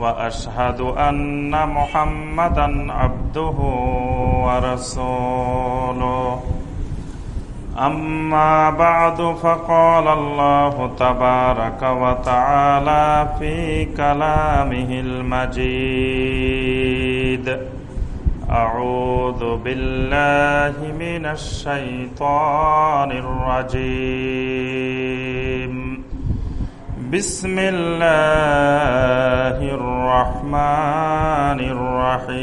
وأشهد أن محمدا عبده ورسوله أما بعد فقال الله تبارك وتعالى في كلامه المجيد أعوذ بالله من الشيطان الرجيم بسم الله الرحمن الرحيم.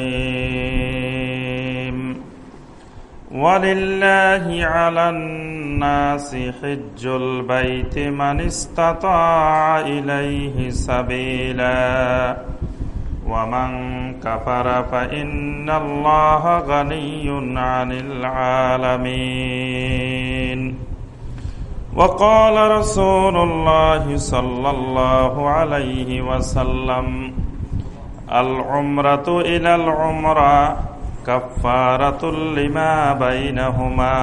ولله على الناس حج البيت من استطاع إليه سبيلا. ومن كفر فإن الله غني عن العالمين. وقال رسول الله صلى الله عليه وسلم العمرة إلى العمرة كفارة لما بينهما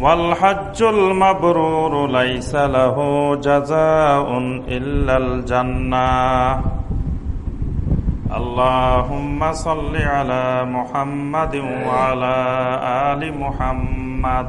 والحج المبرور ليس له جزاء إلا الجنة اللهم صل على محمد وعلى آل محمد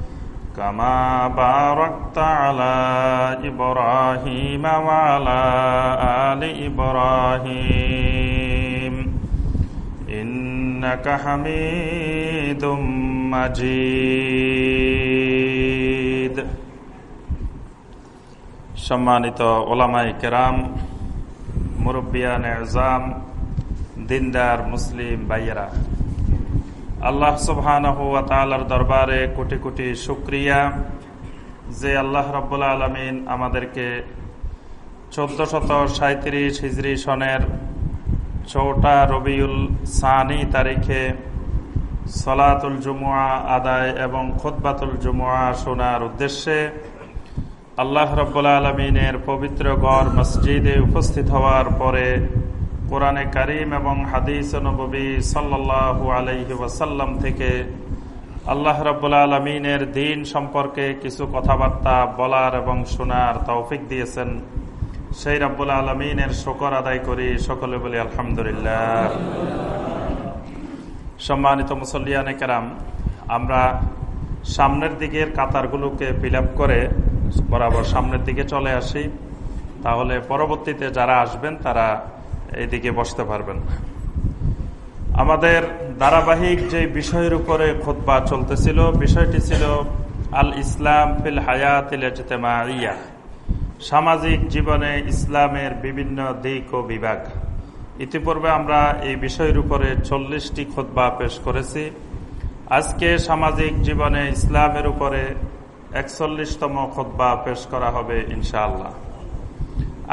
كما باركت على إبراهيم وعلى آل إبراهيم إنك حميد مجيد সম্মানিত ওলামাই কেরাম মুরব্বিয়ান এজাম দিনদার মুসলিম ভাইয়েরা আল্লাহ সুবহানার দরবারে কোটি কোটি শুক্রিয়া যে আল্লাহ রব্বুল আলমিন আমাদেরকে চোদ্দ শত সাঁত্রিশ হিজরি সনের চৌঠা রবিউল সানি তারিখে সলাতুল জুমুয়া আদায় এবং খোদবাতুল জুমুয়া শোনার উদ্দেশ্যে আল্লাহ রব্বুল্লা আলমিনের পবিত্র গড় মসজিদে উপস্থিত হওয়ার পরে কোরআনে করিম এবং হাদিস নবী সাল্লাহু আলহি ওয়াসাল্লাম থেকে আল্লাহ রব্বুল্লা আলমিনের দিন সম্পর্কে কিছু কথাবার্তা বলার এবং শোনার তৌফিক দিয়েছেন। সেই রব্বুল আলমিনের শকর আদায় করি সকলে বলি আলহামদুলিল্লাহ। সম্মানিত মুসল্লিয়ানে কেরাম, আমরা সামনের দিকের কাতারগুলোকে ফিল করে বরাবর সামনের দিকে চলে আসি। তাহলে পরবর্তীতে যারা আসবেন তারা এইদিকে বসতে পারবেন আমাদের ধারাবাহিক যে বিষয়ের উপরে খোদবা চলতেছিল, বিষয়টি ছিল আল ইসলাম ফিল হায়াতিল ইয়া সামাজিক জীবনে ইসলামের বিভিন্ন দিক ও বিভাগ। ইতিপূর্বে আমরা এই বিষয়ের উপরে চল্লিশটি খোদবা পেশ করেছি। আজকে সামাজিক জীবনে ইসলামের উপরে একচল্লিশতম খোদবা পেশ করা হবে ইনশাআল্লাহ।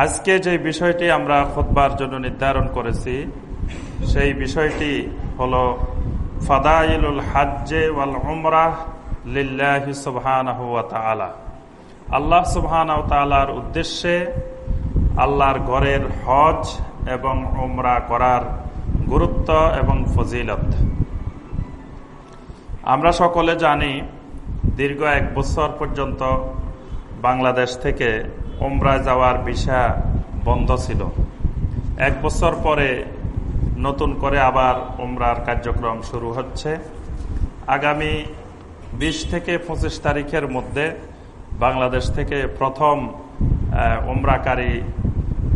আজকে যে বিষয়টি আমরা খোদবার জন্য নির্ধারণ করেছি, সেই বিষয়টি হল ফাদাইলুল হাজ্জে ওয়াল উমরাহ লিল্লাহি সুবহানাহু ওয়া তাআলা। আল্লাহ সুবহানাহু তাআলার উদ্দেশ্যে আল্লাহর ঘরের হজ এবং উমরা করার গুরুত্ব এবং ফজিলত। আমরা সকলে জানি, দীর্ঘ এক বছর পর্যন্ত বাংলাদেশ থেকে ওমরায় যাওয়ার ভিসা বন্ধ ছিল। এক বছর পরে নতুন করে আবার ওমরার কার্যক্রম শুরু হচ্ছে। আগামী বিশ থেকে পঁচিশ তারিখের মধ্যে বাংলাদেশ থেকে প্রথম ওমরাকারী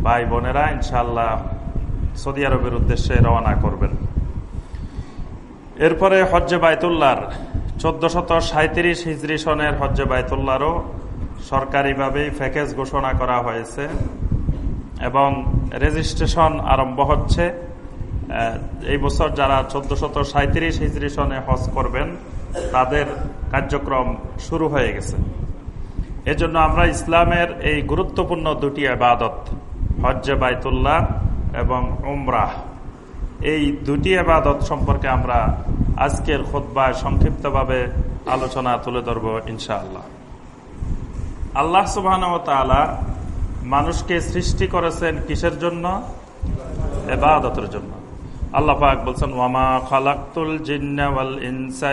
ভাই বোনেরা ইনশাল্লাহ সৌদি আরবের উদ্দেশ্যে রওনা করবেন। এরপরে হজ্জে বায়তুল্লার চোদ্দশত সাঁত্রিশ হিজরি সনের হজ্জে বাইতুল্লাহরও সরকারিভাবেই প্যাকেজ ঘোষণা করা হয়েছে এবং রেজিস্ট্রেশন আরম্ভ হচ্ছে এই বছর যারা চোদ্দশত সাঁত্রিশ হিজরি সনে হজ করবেন, তাদের কার্যক্রম শুরু হয়ে গেছে। এজন্য আমরা ইসলামের এই গুরুত্বপূর্ণ দুটি আবাদত, হজ্জে বাইতুল্লাহ এবং উমরাহ, এই দুটি আবাদত সম্পর্কে আমরা আজকের খোদ্বায় সংক্ষিপ্তভাবে আলোচনা তুলে ধরব ইনশাআল্লাহ। আল্লাহ সুবাহ মানুষকে সৃষ্টি করেছেন কিসের জন্য? এবাদতের জন্য। আল্লাহ পাক বলছেন, ওয়ামা খালাক্তুল জিন্নাওয়াল ইনসা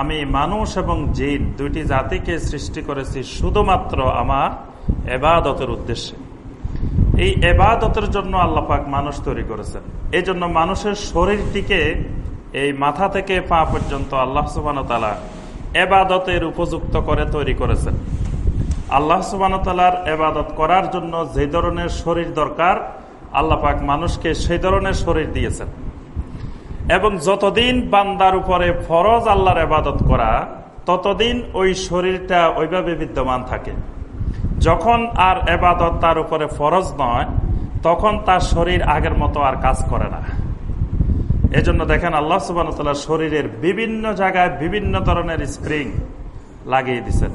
আমি মানুষ এবং জিন দুইটি জাতিকে সৃষ্টি করেছি শুধুমাত্র আমার এবাদতের উদ্দেশ্যে। এই এবাদতের জন্য আল্লাপাক মানুষ তৈরি করেছেন। এই জন্য মানুষের শরীরটিকে এই মাথা থেকে পা পর্যন্ত আল্লাহ তালা এবাদতের উপযুক্ত করে তৈরি করেছেন। আল্লাহ সুবানতালার এবাদত করার জন্য যে ধরনের শরীর দরকার আল্লাপাক মানুষকে সেই ধরনের শরীর দিয়েছেন। এবং যতদিন বান্দার উপরে ফরজ আল্লাহর এবাদত করা, ততদিন ওই শরীরটা ওইভাবে বিদ্যমান থাকে। যখন আর এবাদত তার উপরে ফরজ নয়, তখন তার শরীর আগের মতো আর কাজ করে না। এজন্য দেখেন আল্লাহ সুবান শরীরের বিভিন্ন জায়গায় বিভিন্ন ধরনের স্প্রিং লাগিয়ে দিচ্ছেন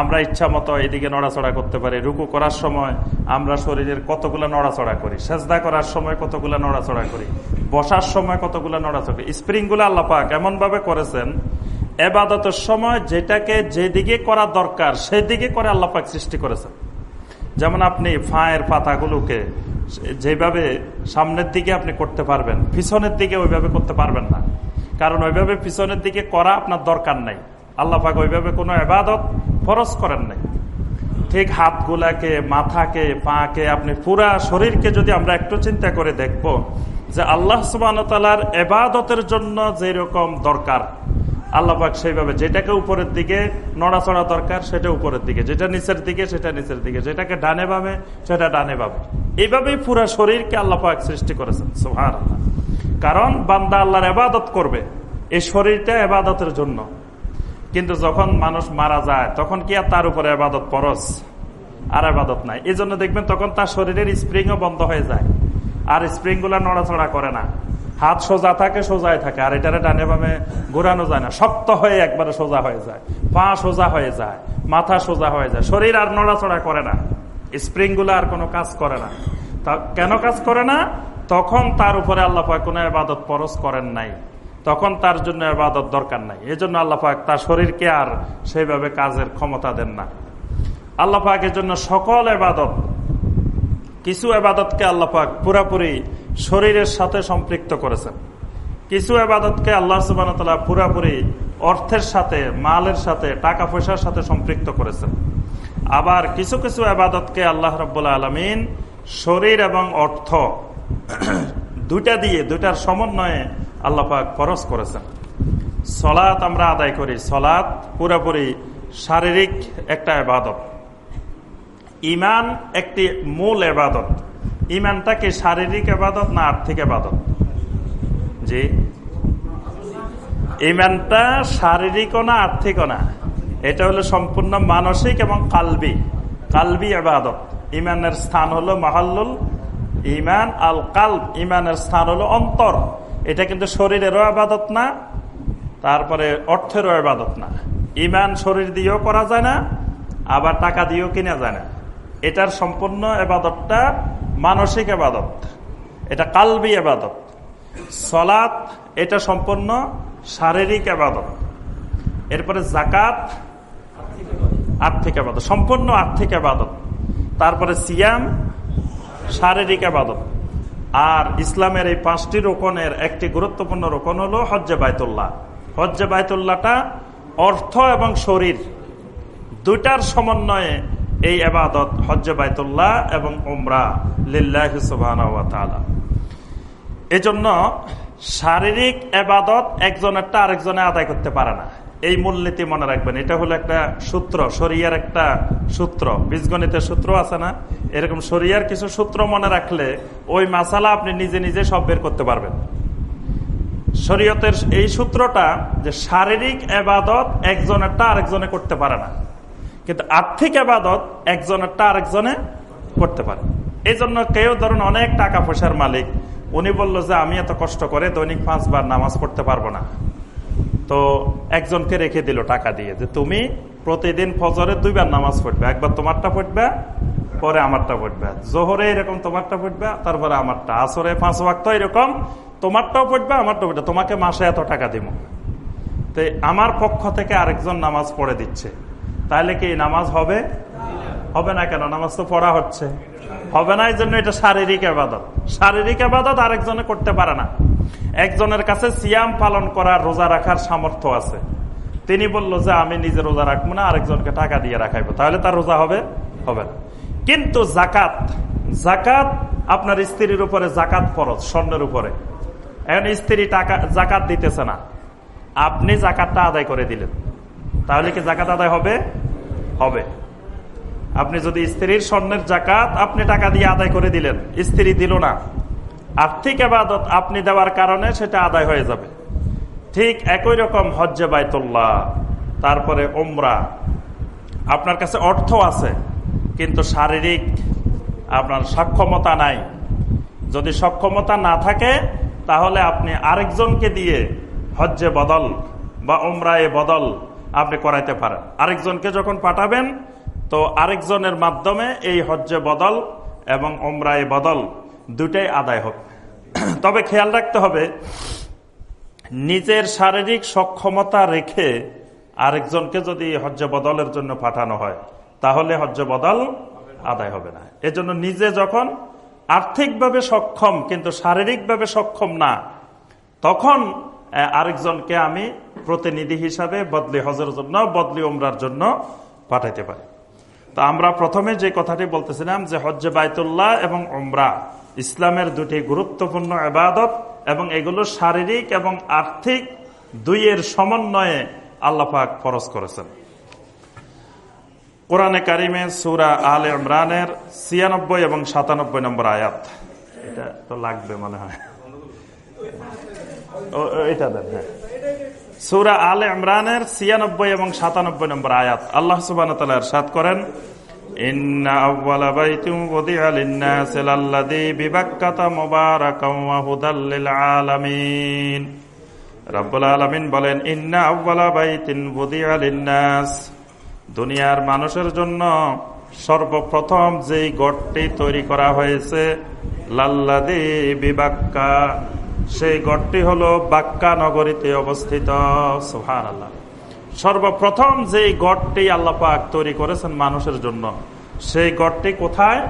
আমরা ইচ্ছা মতো এদিকে নড়াচড়া করতে পারি, রুকু করার সময় আমরা শরীরের কতগুলো নড়াচড়া করি, সেজদা করার সময় কতগুলো নড়াচড়া করি, বসার সময় কতগুলো নড়াচড়া স্প্রিংগুলো আল্লাপাক এমন ভাবে করেছেন, এবাদতের সময় যেটাকে যেদিকে করা দরকার সেদিকে করে আল্লাপাক সৃষ্টি করেছেন। যেমন আপনি ফায়ের পাতাগুলোকে যেভাবে সামনের দিকে আপনি করতে পারবেন, পিছনের দিকে ওইভাবে করতে পারবেন না। কারণ ওইভাবে পিছনের দিকে করা আপনার দরকার নাই। আল্লাহ পাক ওইভাবে কোনো এবাদত ফরজ করেন নাই। ঠিক হাতগুলাকে, মাথাকে, পাকে আপনি পুরা শরীরকে যদি আমরা একটু চিন্তা করে দেখব যে আল্লাহ সুবান এবাদতের জন্য যেরকম দরকার আল্লাপাক সেইভাবে যেটাকে উপরের দিকে নড়াচড়া দরকার, সেটা উপরের দিকে। যেটা নিচের দিকে, সেটা নিচের দিকে। যেটাকে ডানে ভাবে সেটা ডানে ভাবে এইভাবেই পুরা শরীরকে আল্লাপাক সৃষ্টি করেছেন। সোহার কারণ বান্দা আল্লাহর এবাদত করবে, এই শরীরটা এবাদতের জন্য। কিন্তু যখন মানুষ মারা যায়, তখন কি আর তার উপরে আবাদত পরস আর আবাদত নাই। এই জন্য দেখবেন তখন তার শরীরের স্প্রিংও বন্ধ হয়ে যায়। আর স্প্রিংগুলা নড়াচড়া করে না। হাত সোজা থাকে সোজায় থাকে। আর এটারে ডানে বামে ঘোরানো যায় না। শক্ত হয়ে একবারে সোজা হয়ে যায়। পা সোজা হয়ে যায়, মাথা সোজা হয়ে যায়। শরীর আর নড়াচড়া করে না। স্প্রিংগুলো আর কোনো কাজ করে না। তা কেন কাজ করে না? তখন তার উপরে আল্লাহ কোনো আবাদত পরস করেন নাই। তখন তার জন্য আবাদত দরকার নাই। এই জন্য আল্লাপাক তার শরীরকে আর সেইভাবে কাজের ক্ষমতা দেন না। আল্লাপাকের জন্য সকল এবাদত কিছু আবাদতকে আল্লাপাক পুরাপুরি শরীরের সাথে সম্পৃক্ত করেছেন। কিছু আবাদতকে আল্লাহ সুবান পুরাপুরি অর্থের সাথে, মালের সাথে টাকা পয়সার সাথে সম্পৃক্ত করেছেন। আবার কিছু কিছু আবাদতকে আল্লাহ রব্বুল্লা আলমিন শরীর এবং অর্থ দুইটা দিয়ে, দুইটার সমন্বয়ে আল্লাপাক ফরজ করেছেন। সলাৎ আমরা আদায় করি। সলাৎ পুরোপুরি শারীরিক একটা এবাদত ইমান একটি মূল এবাদত ইমানটা কি শারীরিক আবাদত না আর্থিক এবাদত? জি। ইমানটা শারীরিকও না আর্থিকও না। এটা হলো সম্পূর্ণ মানসিক এবং কালবি। কালবি এবাদত। ইমানের স্থান হলো মাহাল্লুল ইমান, আল কাল ইমানের স্থান হলো অন্তর। এটা কিন্তু শরীরেরও আবাদত না, তারপরে অর্থেরও আবাদত না। ইমান শরীর দিয়েও করা যায় না, আবার টাকা দিয়েও কিনা যায় না। এটার সম্পূর্ণ এবাদতটা মানসিক এবাদত, এটা কালবি এবাদত। সলাৎ, এটা সম্পূর্ণ শারীরিক আবাদত এরপরে জাকাত আর্থিক আবাদত সম্পূর্ণ আর্থিক আবাদত তারপরে সিয়াম, শারীরিক আবাদত আর ইসলামের এই পাঁচটি রোকনের একটি গুরুত্বপূর্ণ রোকন হলো হজ্জে বায়তুল্লাহ হজ্জে বায়তুল্লাহটা অর্থ এবং শরীর দুইটার সমন্বয়ে এই আবাদত, হজ্জ বায়তুল্লাহ এবং ওমরা লিল্লাহ এজন্য শারীরিক আবাদত একজনেরটা আরেকজনে আদায় করতে পারে না। এই মূলনীতি মনে রাখবেন। এটা হলো একটা সূত্র, শরিয়ার একটা সূত্র। বীজগণিতের সূত্র আছে না? এরকম শরিয়ার কিছু সূত্র মনে রাখলে ওই মাসালা আপনি নিজে নিজে সব বের করতে পারবেন। শরীয়তের এই সূত্রটা যে শারীরিক এবাদত একজনেরটা আরেকজনে করতে পারে না। কিন্তু আর্থিক আবাদত একজনেরটা আরেকজনে করতে পারে। এই জন্য কেউ ধরুন অনেক টাকা পয়সার মালিক, উনি বলল যে আমি এত কষ্ট করে দৈনিক পাঁচবার নামাজ পড়তে পারব না। তো একজনকে রেখে দিল টাকা দিয়ে যে তুমি প্রতিদিন ফজরে দুইবার নামাজ পড়বে, একবার তোমারটা পড়বে, পরে আমারটা পড়বে। জোহরে এরকম তোমারটা পড়বে, তারপরে আমারটা। আসরে পাঁচ ওয়াক্ত এরকম তোমারটাও পড়বে আমারটা পড়বে। তোমাকে মাসে এত টাকা দিব। তো আমার পক্ষ থেকে আরেকজন নামাজ পড়ে দিচ্ছে। তাহলে কি নামাজ হবে? হবে না কেন? নামাজ তো পড়া হচ্ছে। হবে না এই জন্য এটা শারীরিক আবাদত। শারীরিক আবাদত আরেকজনে করতে পারে না। একজনের কাছে সিয়াম পালন করার রোজা রাখার সামর্থ্য আছে। তিনি বলল যে, আমি নিজে রোজা রাখব না, আরেকজনকে টাকা দিয়ে রাখাইবো। তাহলে তার রোজা হবে? হবে না। কিন্তু জাকাত জাকাত আপনার স্ত্রীর উপরে জাকাত ফরজ, স্বর্ণের উপরে। এখন স্ত্রী টাকা জাকাত দিতেছে না। আপনি জাকাতটা আদায় করে দিলেন। তাহলে কি জাকাত আদায় হবে? হবে। আপনি যদি স্ত্রীর স্বর্ণের জাকাত আপনি টাকা দিয়ে আদায় করে দিলেন, স্ত্রী দিল না। আর্থিক আবাদত আপনি দেওয়ার কারণে সেটা আদায় হয়ে যাবে। ঠিক একই রকম হজ্জে বাইতুল্লাহ, তারপরে ওমরা আপনার কাছে অর্থ আছে, কিন্তু শারীরিক আপনার সক্ষমতা নাই। যদি সক্ষমতা না থাকে, তাহলে আপনি আরেকজনকে দিয়ে হজ্জে বদল বা ওমরায় বদল আপনি করাইতে পারেন। আরেকজনকে যখন পাঠাবেন, তো আরেকজনের মাধ্যমে এই হজ্জে বদল এবং ওমরায় বদল দুটাই আদায় হবে। তবে খেয়াল রাখতে হবে, নিজের শারীরিক সক্ষমতা রেখে আরেকজনকে যদি হজ্জে বদলের জন্য পাঠানো হয়, তাহলে হজ্জে বদল আদায় হবে না। এজন্য নিজে যখন আর্থিকভাবে সক্ষম কিন্তু শারীরিকভাবে সক্ষম না, তখন আরেকজনকে আমি প্রতিনিধি হিসাবে বদলি হজের জন্য, বদলি ওমরার জন্য পাঠাইতে পারি। তো আমরা প্রথমে যে কথাটি বলতেছিলাম যে হজ্জে বাইতুল্লাহ এবং ওমরা ইসলামের দুটি গুরুত্বপূর্ণ আবাদত এবং এগুলো শারীরিক এবং আর্থিক দুইয়ের সমন্বয়ে আল্লাপাক ফরজ করেছেন। কোরআনে কারিমে সুরা আল ইমরানের ছিয়ানব্বই এবং সাতানব্বই নম্বর আয়াত। এটা তো লাগবে মনে হয়। এটা দেন হ্যাঁ। সুরা আল ইমরানের ছিয়ানব্বই এবং সাতানব্বই নম্বর আয়াত। আল্লাহ সুবান সাত করেন বলেন দুনিয়ার মানুষের জন্য সর্বপ্রথম যেই গড়টি তৈরি করা হয়েছে লাল্লাদি বিবাক্কা সেই গড়টি হল বাক্কা নগরীতে অবস্থিত। সোহান আল্লাহ সর্বপ্রথম যেই গড়টি আল্লাপাক তৈরি করেছেন মানুষের জন্য, সেই গড়টি কোথায়?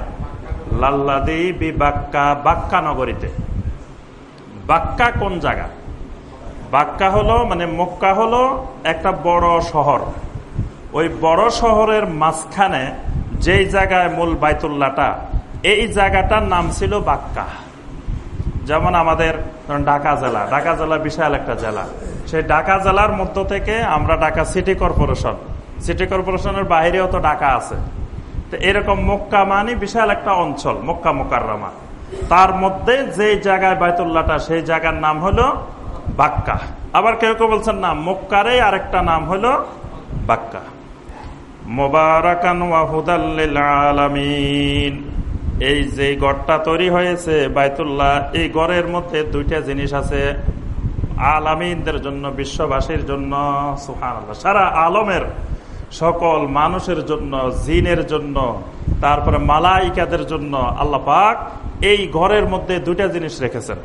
লাল্লাদি বিবাক্কা বাক্কা নগরীতে। বাক্কা কোন জায়গা? বাক্কা হলো মানে মক্কা হলো একটা বড় শহর। ওই বড় শহরের মাঝখানে যেই জায়গায় মূল বাইতুল্লাটা এই জায়গাটার নাম ছিল বাক্কা। যেমন আমাদের ঢাকা জেলা ঢাকা জেলা বিশাল একটা জেলা। সেই ঢাকা জেলার মধ্য থেকে আমরা ঢাকা সিটি কর্পোরেশন, সিটি কর্পোরেশনের বাইরেও তো ঢাকা আছে। তো এরকম মক্কা মানে বিশাল একটা অঞ্চল, মক্কা মোকাররমা। তার মধ্যে যে জায়গায় বাইতুল্লাহটা, সেই জায়গার নাম হলো বাক্কা। আবার কেউ কেউ বলছেন, না মক্কারে আরেকটা নাম হলো বাক্কা। মোবারকান আলামিন। এই যে গড়টা তৈরি হয়েছে বাইতুল্লাহ, এই গড়ের মধ্যে দুইটা জিনিস আছে। আলামিনদের জন্য, বিশ্ববাসীর জন্য সুহান সারা আলমের সকল মানুষের জন্য, জিনের জন্য, তারপরে মালাইকাদের জন্য আল্লাহ পাক এই ঘরের মধ্যে দুইটা জিনিস রেখেছেন।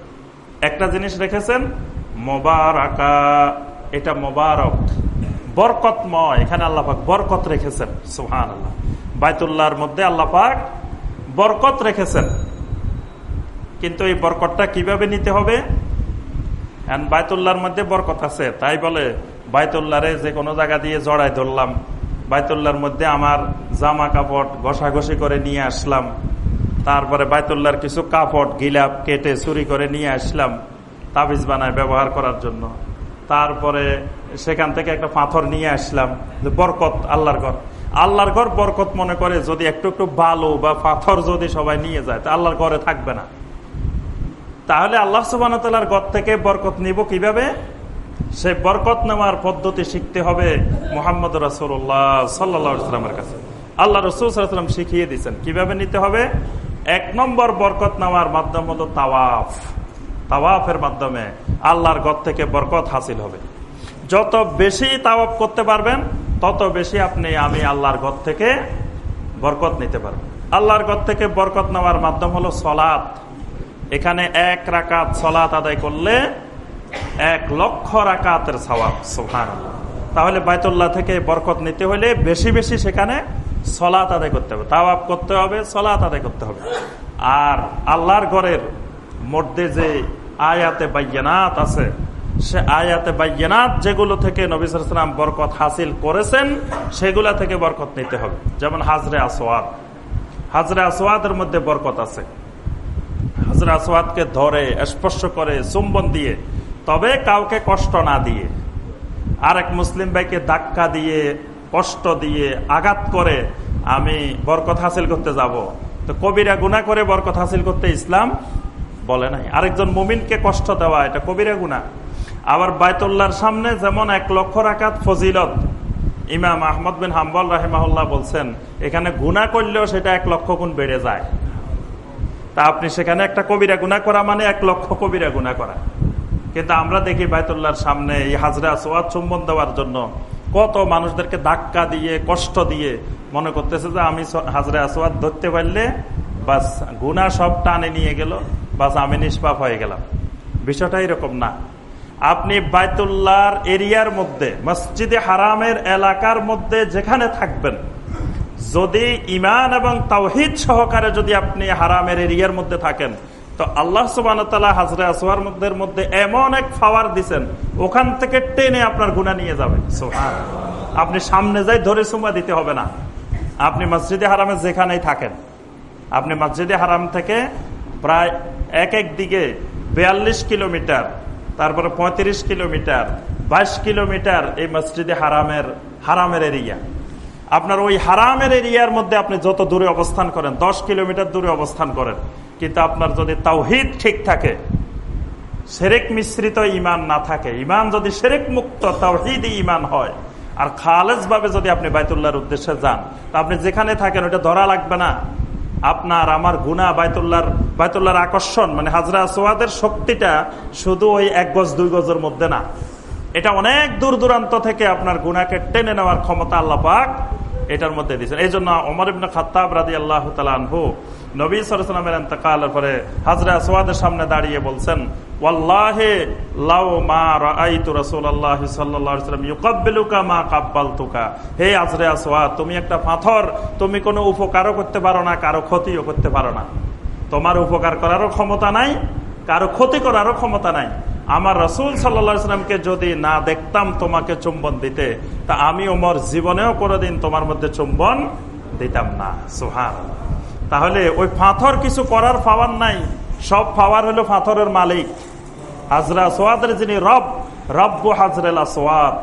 একটা জিনিস রেখেছেন, মোবারকা। এটা মোবারক, বরকতময়। এখানে আল্লাহ পাক বরকত রেখেছেন সুহান আল্লাহ বাইতুল্লাহর মধ্যে আল্লাহ পাক বরকত রেখেছেন। কিন্তু এই বরকতটা কীভাবে নিতে হবে? বায়তুল্লাহর মধ্যে বরকত আছে। তাই বলে বায়তুল্লাহরে যে কোনো জায়গা দিয়ে জড়াই ধরলাম। বায়তুল্লাহর মধ্যে আমার জামা কাপড় ঘষাঘষি করে নিয়ে আসলাম। তারপরে বায়তুল্লাহর কিছু কাপড়, গিলাপ কেটে চুরি করে নিয়ে আসলাম তাবিজ বানায় ব্যবহার করার জন্য। তারপরে সেখান থেকে একটা পাথর নিয়ে আসলাম। বরকত আল্লাহর ঘর। আল্লাহর ঘর বরকত মনে করে যদি একটু একটু বালু বা পাথর যদি সবাই নিয়ে যায়, তা আল্লাহর ঘরে থাকবে না। তাহলে আল্লাহ সুবাহর গদ থেকে বরকত নিব কীভাবে? সে বরকত নেওয়ার পদ্ধতি শিখতে হবে মোহাম্মদ রাসুল্লাহ সাল্লামের কাছে। আল্লাহ রসুলাম শিখিয়ে দিচ্ছেন কীভাবে নিতে হবে? এক নম্বর বরকত নেওয়ার মাধ্যম হলো তাওয়াফ। তাওয়াফের মাধ্যমে আল্লাহর গদ থেকে বরকত হাসিল হবে। যত বেশি তাওয়াফ করতে পারবেন তত বেশি আপনি, আমি আল্লাহর ঘর থেকে বরকত নিতে পারবেন আল্লাহর ঘর থেকে বরকত নেওয়ার মাধ্যম হলো সলাৎ। এখানে এক রাকাত সলাৎ আদায় করলে এক লক্ষ রাকাতের সবাব সোহান তাহলে বাইতুল্লাহ থেকে বরকত নিতে হলে বেশি বেশি সেখানে সলাৎ আদায় করতে হবে। তাওয়াব করতে হবে, সলাৎ আদায় করতে হবে। আর আল্লাহর ঘরের মধ্যে যে আয়াতে বাইয়ানাত আছে সে আয়াতে বাইয়ানাত যেগুলো থেকে নবিসাম বরকত হাসিল করেছেন, সেগুলা থেকে বরকত নিতে হবে। যেমন হাজরে আসোয়াদ হাজরে আসোয়াদের মধ্যে বরকত আছে। হাজরে আসোয়াদকে ধরে, স্পর্শ করে, চুম্বন দিয়ে, তবে কাউকে কষ্ট না দিয়ে, আরেক মুসলিম ভাইকে ধাক্কা দিয়ে, কষ্ট দিয়ে আঘাত করে, আমি বরকত হাসিল করতে যাব। তো কবিরা গুণা করে বরকত হাসিল করতে ইসলাম বলে নাই। আরেকজন মুমিনকে কষ্ট দেওয়া, এটা কবিরা গুণা আবার বায়তুল্লাহর সামনে যেমন এক লক্ষ রাকাত ফজিলত, ইমাম আহমদ বিন হাম্বল রাহেমাহুল্লাহ বলছেন, এখানে গুণা করলেও সেটা এক লক্ষ গুণ বেড়ে যায়। তা আপনি সেখানে একটা কবিরা গুণা করা মানে এক লক্ষ কবিরা গুণা করা। কিন্তু আমরা দেখি বায়তুল্লাহর সামনে এই হাজরা সোয়াদ চুম্বন দেওয়ার জন্য কত মানুষদেরকে ধাক্কা দিয়ে, কষ্ট দিয়ে মনে করতেছে যে আমি হাজরা আসোয়াদ ধরতে পারলে বাস গুনা সব টানে নিয়ে গেল, বাস আমি নিষ্পাপ হয়ে গেলাম। বিষয়টা এরকম না। আপনি বায়তুল্লাহর এরিয়ার মধ্যে, মসজিদে হারামের এলাকার মধ্যে যেখানে থাকবেন, যদি ইমান এবং তাওহিদ সহকারে যদি আপনি হারামের এরিয়ার মধ্যে থাকেন, তো আল্লাহ সুবান হাজরা আসোয়ার মধ্যে মধ্যে এমন এক ফাওয়ার দিচ্ছেন ওখান থেকে টেনে আপনার গুণা নিয়ে যাবে। আপনি সামনে যাই ধরে সুমা দিতে হবে না। আপনি মসজিদে হারামে যেখানেই থাকেন, আপনি মসজিদে হারাম থেকে প্রায় এক এক দিকে বিয়াল্লিশ কিলোমিটার তারপরে ৩৫ কিলোমিটার, বাইশ কিলোমিটার এই মসজিদে হারামের হারামের এরিয়া। আপনার ওই হারামের এরিয়ার মধ্যে আপনি যত দূরে অবস্থান করেন, দশ কিলোমিটার দূরে অবস্থান করেন, কিন্তু আপনার যদি তাওহিদ ঠিক থাকে, সেরেক মিশ্রিত ইমান না থাকে ইমান যদি সেরেক মুক্ত তাওহিদ ইমান হয়, আর খালেজ ভাবে যদি আপনি বাইতুল্লাহর উদ্দেশ্যে যান, তা আপনি যেখানে থাকেন ওটা ধরা লাগবে না। আপনার আমার গুণা বায়তুল্লার বায়তুল্লার আকর্ষণ মানে হাজরা সোয়াদের শক্তিটা শুধু ওই এক গজ, দুই গজের মধ্যে না। এটা অনেক দূর দূরান্ত থেকে আপনার গুণাকে টেনে নেওয়ার ক্ষমতা আল্লাহ পাক এটার মধ্যে দিয়েছেন। এই জন্য অমর ইবনে খাত্তাব রাজি আল্লাহ তালহু নবী সরসালামের এন্তকালের পরে হাজরা সোয়াদের সামনে দাঁড়িয়ে বলছেন মা মা হে তুমি একটা পাথর, তুমি কোনো উপকারও করতে পারো না, কারও ক্ষতিও করতে পারো না। তোমার উপকার করারও ক্ষমতা নাই, কারও ক্ষতি করারও ক্ষমতা নাই। আমার রসুল সাল্লামকে যদি না দেখতাম তোমাকে চুম্বন দিতে, তা আমি ওমর জীবনেও কোনোদিন তোমার মধ্যে চুম্বন দিতাম না। সোহান তাহলে ওই পাথর কিছু করার পাওয়ার নাই। সব পাওয়ার হলো পাথরের মালিক। হাজরা সোয়াদের যিনি রব, রব্বু হাজরেলা সোয়াদ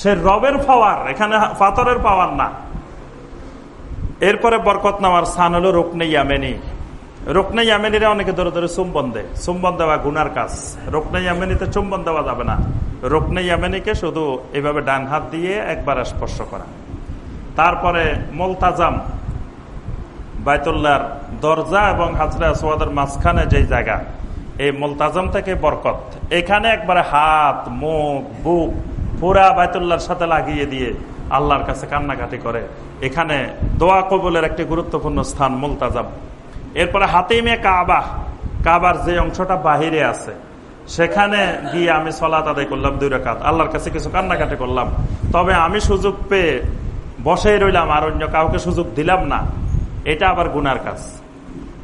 সে রবের পাওয়ার, এখানে পাথরের পাওয়ার না। এরপরে বরকত নামার স্থান হলো রুকনে ইয়ামেনি। রোকনে অনেকে ধরে ধরে চুম্বন দেয়। চুম্বন দেওয়া গুনার কাজ। রোকনে ইয়ামেনিতে চুম্বন দেওয়া যাবে না। রোকনে ইয়ামেনিকে শুধু এভাবে ডান হাত দিয়ে একবার স্পর্শ করা। তারপরে মোলতাজাম বাইতুল্লার দরজা এবং হাজরা সোয়াদের মাঝখানে যে জায়গা, এই মোলতাজাম থেকে বরকত। এখানে একবারে হাত, মুখ, বুক পুরা বাইতুল্লার সাথে লাগিয়ে দিয়ে আল্লাহর কাছে কান্নাকাটি করে। এখানে দোয়া কবলের একটি গুরুত্বপূর্ণ স্থান মোলতাজাম। এরপরে হাতিমে কাবা। কাবার যে অংশটা বাহিরে আছে, সেখানে গিয়ে আমি সলাত আদায় করলাম দুই রেখাত আল্লাহর কাছে কিছু কান্নাকাটি করলাম। তবে আমি সুযোগ পেয়ে বসেই রইলাম আর অন্য কাউকে সুযোগ দিলাম না। এটা আবার গুনার কাজ।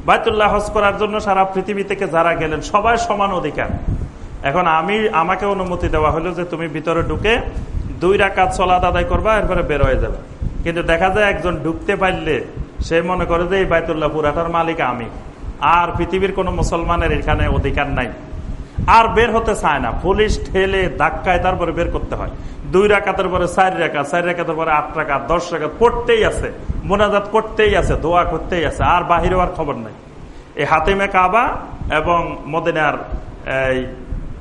বাইতুল্লাহ হজ করার জন্য সারা পৃথিবী থেকে যারা গেলেন, সবাই সমান অধিকার। এখন আমি, আমাকে অনুমতি দেওয়া হলো যে তুমি ভিতরে ঢুকে দুই রাকাত সলাত আদায় করবা, এরপরে বের হয়ে যাবে। কিন্তু দেখা যায় একজন ঢুকতে পারলে সে মনে করে যে এই বাইতুল্লাহ পুরাটার মালিক আমি। আর পৃথিবীর কোন মুসলমানের এখানে অধিকার নাই। আর বের হতে চায় না। পুলিশ ঠেলে, ধাক্কায় তারপরে বের করতে হয়। দুই রাকাতের পরে চার রেখা চার রেখাতের পরে আট টাকা দশ টাকা পড়তেই আছে। মোনাজাত করতেই আছে, দোয়া করতেই আছে। আর বাহিরে আর খবর নাই। এই হাতিমে কাবা এবং মদিনার এই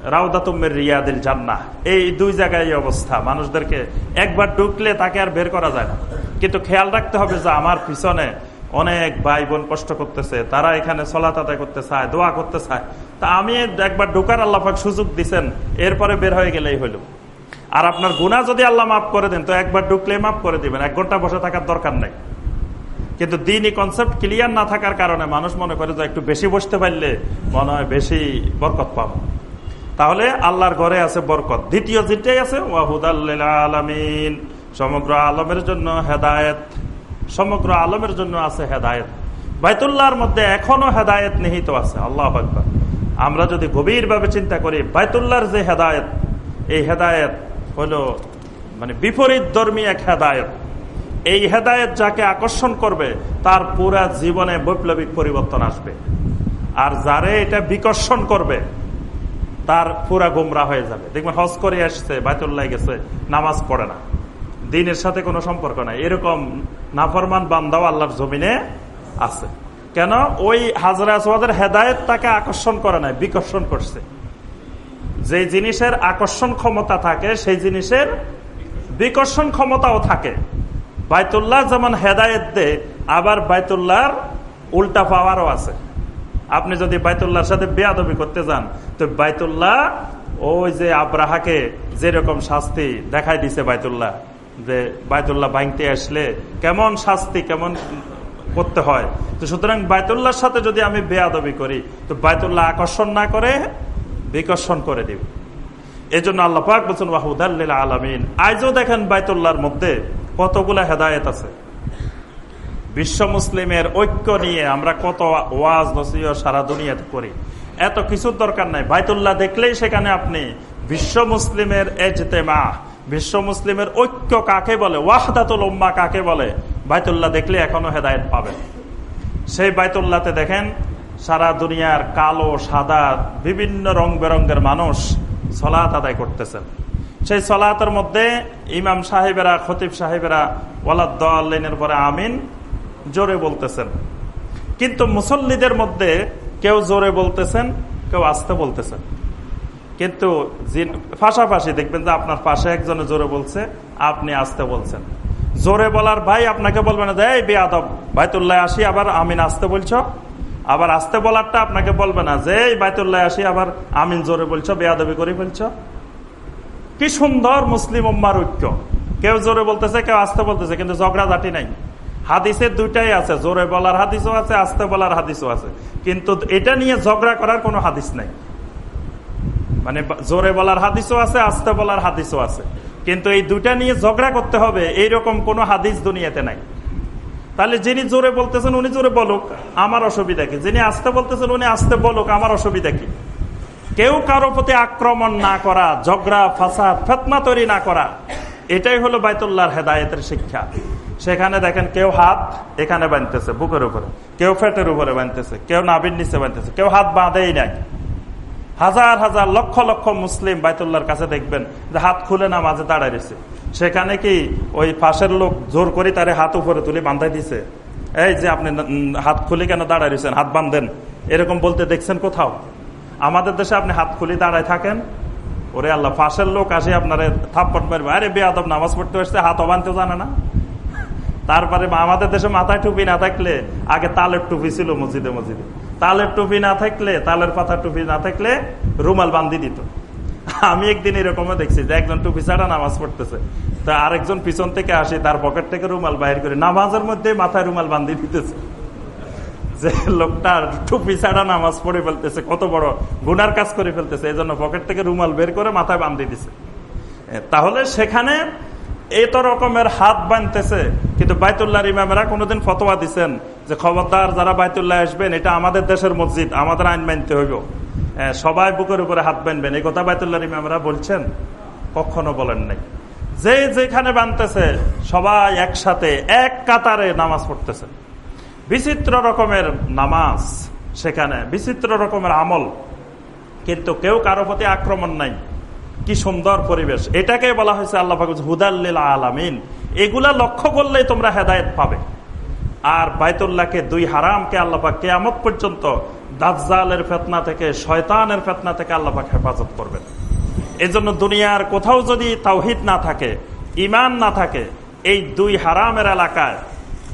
রাউদাতুমের রিয়াদিল জান্না এই দুই জায়গায় এই অবস্থা। মানুষদেরকে একবার ঢুকলে তাকে আর বের করা যায় না। কিন্তু খেয়াল রাখতে হবে যে আমার পিছনে অনেক ভাই বোন কষ্ট করতেছে, তারা এখানে সলাত আদায় করতে চায় দোয়া করতে চায় তা আমি একবার ঢুকার আল্লাহাক সুযোগ দিচ্ছেন এরপরে বের হয়ে গেলেই হইল আর আপনার গুণা যদি আল্লাহ মাফ করে দেন, তো একবার ঢুকলে মাফ করে দিবেন, এক ঘণ্টা বসে থাকার দরকার নাই। কিন্তু দিনই কনসেপ্ট ক্লিয়ার না থাকার কারণে মানুষ মনে করে যে একটু বেশি বসতে পারলে মনে হয় বেশি বরকত পাবো। তাহলে আল্লাহর ঘরে আছে বরকত। দ্বিতীয় যেটাই আছে আলমিন। সমগ্র আলমের জন্য হেদায়ত। সমগ্র আলমের জন্য আছে হেদায়ত। বাইতুল্লাহর মধ্যে এখনও হেদায়ত নিহিত আছে। আল্লাহ আকবর। আমরা যদি গভীরভাবে চিন্তা করি, বাইতুল্লাহর যে হেদায়ত, এই হেদায়ত হলো মানে বিপরীত ধর্মী এক হেদায়ত। এই হেদায়ত যাকে আকর্ষণ করবে, তার পুরা জীবনে বৈপ্লবিক পরিবর্তন আসবে। আর যারে এটা বিকর্ষণ করবে, তার পুরা গুমরা হয়ে যাবে। দেখবেন হজ করে আসছে, বাইতুল্লাহ গেছে, নামাজ পড়ে না। দিনের সাথে কোনো সম্পর্ক নাই। এরকম নাফরমান বান্দাও আল্লাহর জমিনে আছে। কেন? ওই হাজরা আসওয়াদের হেদায়ত তাকে আকর্ষণ করে নাই, বিকর্ষণ করছে। যে জিনিসের আকর্ষণ ক্ষমতা থাকে, সেই জিনিসের বিকর্ষণ ক্ষমতাও থাকে। বাইতুল্লাহ যেমন হেদায়ত দে আবার বাইতুল্লাহর উল্টা পাওয়ারও আছে। আপনি যদি বাইতুল্লাহর সাথে বেয়াদবি করতে যান, তো বাইতুল্লাহ ওই যে আব্রাহাকে যেরকম শাস্তি দেখাই দিছে বাইতুল্লাহ যে বাইতুল্লাহ ভাঙতে আসলে কেমন শাস্তি, কেমন করতে হয়। তো সুতরাং বাইতুল্লাহর সাথে যদি আমি বেয়াদবি করি, তো বাইতুল্লাহ আকর্ষণ না করে, বিকর্ষণ করে দিব। এই জন্য আল্লাহ পাক বলছেন আলমিন। আজও দেখেন বাইতুল্লাহর মধ্যে কতগুলা হেদায়ত আছে। বিশ্ব মুসলিমের ঐক্য নিয়ে আমরা কত ওয়াজ নসিহ সারা দুনিয়াতে করি। এত কিছুর দরকার নাই। বাইতুল্লাহ দেখলেই সেখানে আপনি বিশ্ব মুসলিমের এজতেমা বিশ্ব মুসলিমের ঐক্য কাকে বলে? ওয়াহদাতুল উম্মা কাকে বলে? বাইতুল্লাহ দেখলে এখনও হেদায়ত পাবেন। সেই বাইতুল্লাহতে দেখেন, সারা দুনিয়ার কালো, সাদা, বিভিন্ন রং বেরঙ্গের মানুষ সলাত আদায় করতেছেন। সেই সলাতের মধ্যে ইমাম সাহেবেরা, খতিব সাহেবেরা ওয়ালাদ্দিনের পরে আমিন, জোরে বলতেছেন। কিন্তু মুসল্লিদের মধ্যে কেউ জোরে বলতেছেন, কেউ আস্তে বলতেছেন। কিন্তু পাশাপাশি দেখবেন যে আপনার পাশে একজনে জোরে বলছে, আপনি আসতে বলছেন। জোরে বলার ভাই আপনাকে বলবে না যে, এই বেয়াদব, বাইতুল্লাহ আসি, আবার আমিন আসতে বলছো? আবার আসতে বলারটা আপনাকে বলবে না যে, এই বাইতুল্লাহ আসি, আবার আমিন জোরে বলছো, বেয়াদবি করে ফেলছো? কি সুন্দর মুসলিম উম্মার ঐক্য। কেউ জোরে বলতেছে, কেউ আসতে বলতেছে, কিন্তু ঝগড়া ঝগড়াঝাটি নাই। হাদিসের দুইটাই আছে, জোরে বলার হাদিসও আছে, আসতে বলার হাদিসও আছে। কিন্তু এটা নিয়ে ঝগড়া করার কোনো হাদিস নাই। মানে জোরে বলার হাদিসও আছে, আস্তে বলার হাদিসও আছে। কিন্তু এই দুটা নিয়ে ঝগড়া করতে হবে, এইরকম কোন হাদিস দুনিয়াতে নাই। তাহলে যিনি জোরে বলতেছেন, উনি জোরে বলুক, আমার অসুবিধা কি? যিনি আসতে বলতেছেন, উনি আসতে বলুক, আমার অসুবিধা কি? কেউ কারও প্রতি আক্রমণ না করা, ঝগড়া, ফাসাদ, ফেতনা তৈরি না করা, এটাই হলো বাইতুল্লাহর হেদায়তের শিক্ষা। সেখানে দেখেন কেউ হাত এখানে বাঁধতেছে, বুকের উপরে। কেউ ফেটের উপরে বাঁধতেছে, কেউ নাবির নিচে বাঁধতেছে, কেউ হাত বাঁধেই নাই। হাজার হাজার লক্ষ লক্ষ মুসলিম বাইতুল্লাহর কাছে দেখবেন যে হাত খুলে না, মাঝে দাঁড়ায় রয়েছে। সেখানে কি ওই পাশের লোক জোর করে তারে হাত উপরে তুলে বাঁধাই দিছে? এই যে আপনি হাত খুলে কেন দাঁড়ায় রয়েছেন? হাত বাঁধেন। এরকম বলতে দেখছেন কোথাও? আমাদের দেশে আপনি হাত খুলে দাঁড়ায় থাকেন, ওরে আল্লাহ, পাশের লোক আসে আপনারে থাপ্পট মারবে। আরে বেয়াদব, নামাজ পড়তে আসছে, হাত অবানতে জানে না। তারপরে আমাদের দেশে মাথায় টুপি না থাকলে আগে তালের টুপি ছিল মসজিদে মসজিদে। তালের টুপি না থাকলে, তালের পাতা টুপি না থাকলে রুমাল বান্ধি দিত। আমি একদিন এরকম দেখছি যে একজন টুপি ছাড়া নামাজ পড়তেছে। তা আরেকজন পিছন থেকে আসে, তার পকেট থেকে রুমাল বাহির করে নামাজের মধ্যে মাথায় রুমাল বান্ধি দিতেছে। যে লোকটা টুপি ছাড়া নামাজ পড়ে ফেলতেছে, কত বড় গুনার কাজ করে ফেলতেছে। এই জন্য পকেট থেকে রুমাল বের করে মাথায় বান্ধি দিছে। তাহলে সেখানে এত রকমের হাত বানতেছে। কিন্তু বাইতুল্লাহ ইমামেরা কোনোদিন ফতোয়া দিচ্ছেন যে, খবরদার, যারা বাইতুল্লাহ আসবেন, এটা আমাদের দেশের মসজিদ, আমাদের আইন মানতে হইব। সবাই বুকের উপরে হাত বানবেন। এই কথা বাইতুল্লাহ ইমামেরা বলছেন, কখনো বলেন নাই। যে যেখানে বানতেছে, সবাই একসাথে, এক কাতারে নামাজ পড়তেছে। বিচিত্র রকমের নামাজ সেখানে, বিচিত্র রকমের আমল। কিন্তু কেউ কারও প্রতি আক্রমণ নাই। কি সুন্দর পরিবেশ। এটাকে বলা হয়েছে আল্লাহ হুদাল্লিল আলামিন। এগুলা লক্ষ্য করলেই তোমরা হেদায়ত পাবে। আর বাইতুল্লাহকে দুই হারামকে আল্লাপাক কেয়ামত পর্যন্ত দাজ্জালের ফেতনা থেকে, শয়তানের ফেতনা থেকে আল্লাপাক হেফাজত করবেন। এজন্য দুনিয়ার কোথাও যদি তাওহিদ না থাকে ইমান না থাকে, এই দুই হারামের এলাকায়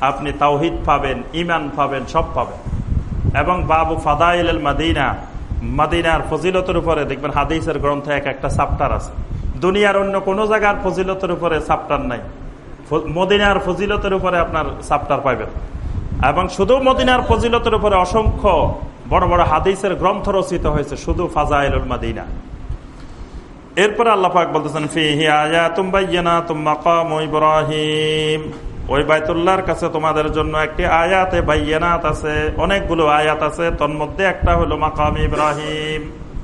আপনি তাওহিদ পাবেন ইমান পাবেন, সব পাবেন। এবং বাবু ফাদাইল মাদিনা মাদিনার ফজিলতের উপরে, দেখবেন হাদিসের গ্রন্থে এক একটা চাপ্টার আছে। দুনিয়ার অন্য কোনো জায়গার ফজিলতের উপরে চাপ্টার নাই। মদিনার ফজিলতের উপরে আপনার চাপ্টার পাইবেন। এবং শুধু মদিনার ফজিলতের উপরে অসংখ্য বড় বড় হাদিসের গ্রন্থ রচিত হয়েছে, শুধু ফাজাইল মাদিনা। এরপরে আল্লাহাক বলতেছেন, ফিহি আয়া তুম্বাইয়ানা তুম্মা কাম ইব্রাহিম। ওই বাইতুল্লাহর কাছে তোমাদের জন্য একটি আয়াতে বাইয়ানাত আছে, অনেকগুলো আয়াত আছে। তন্মধ্যে একটা হলো মাকাম ইব্রাহিম।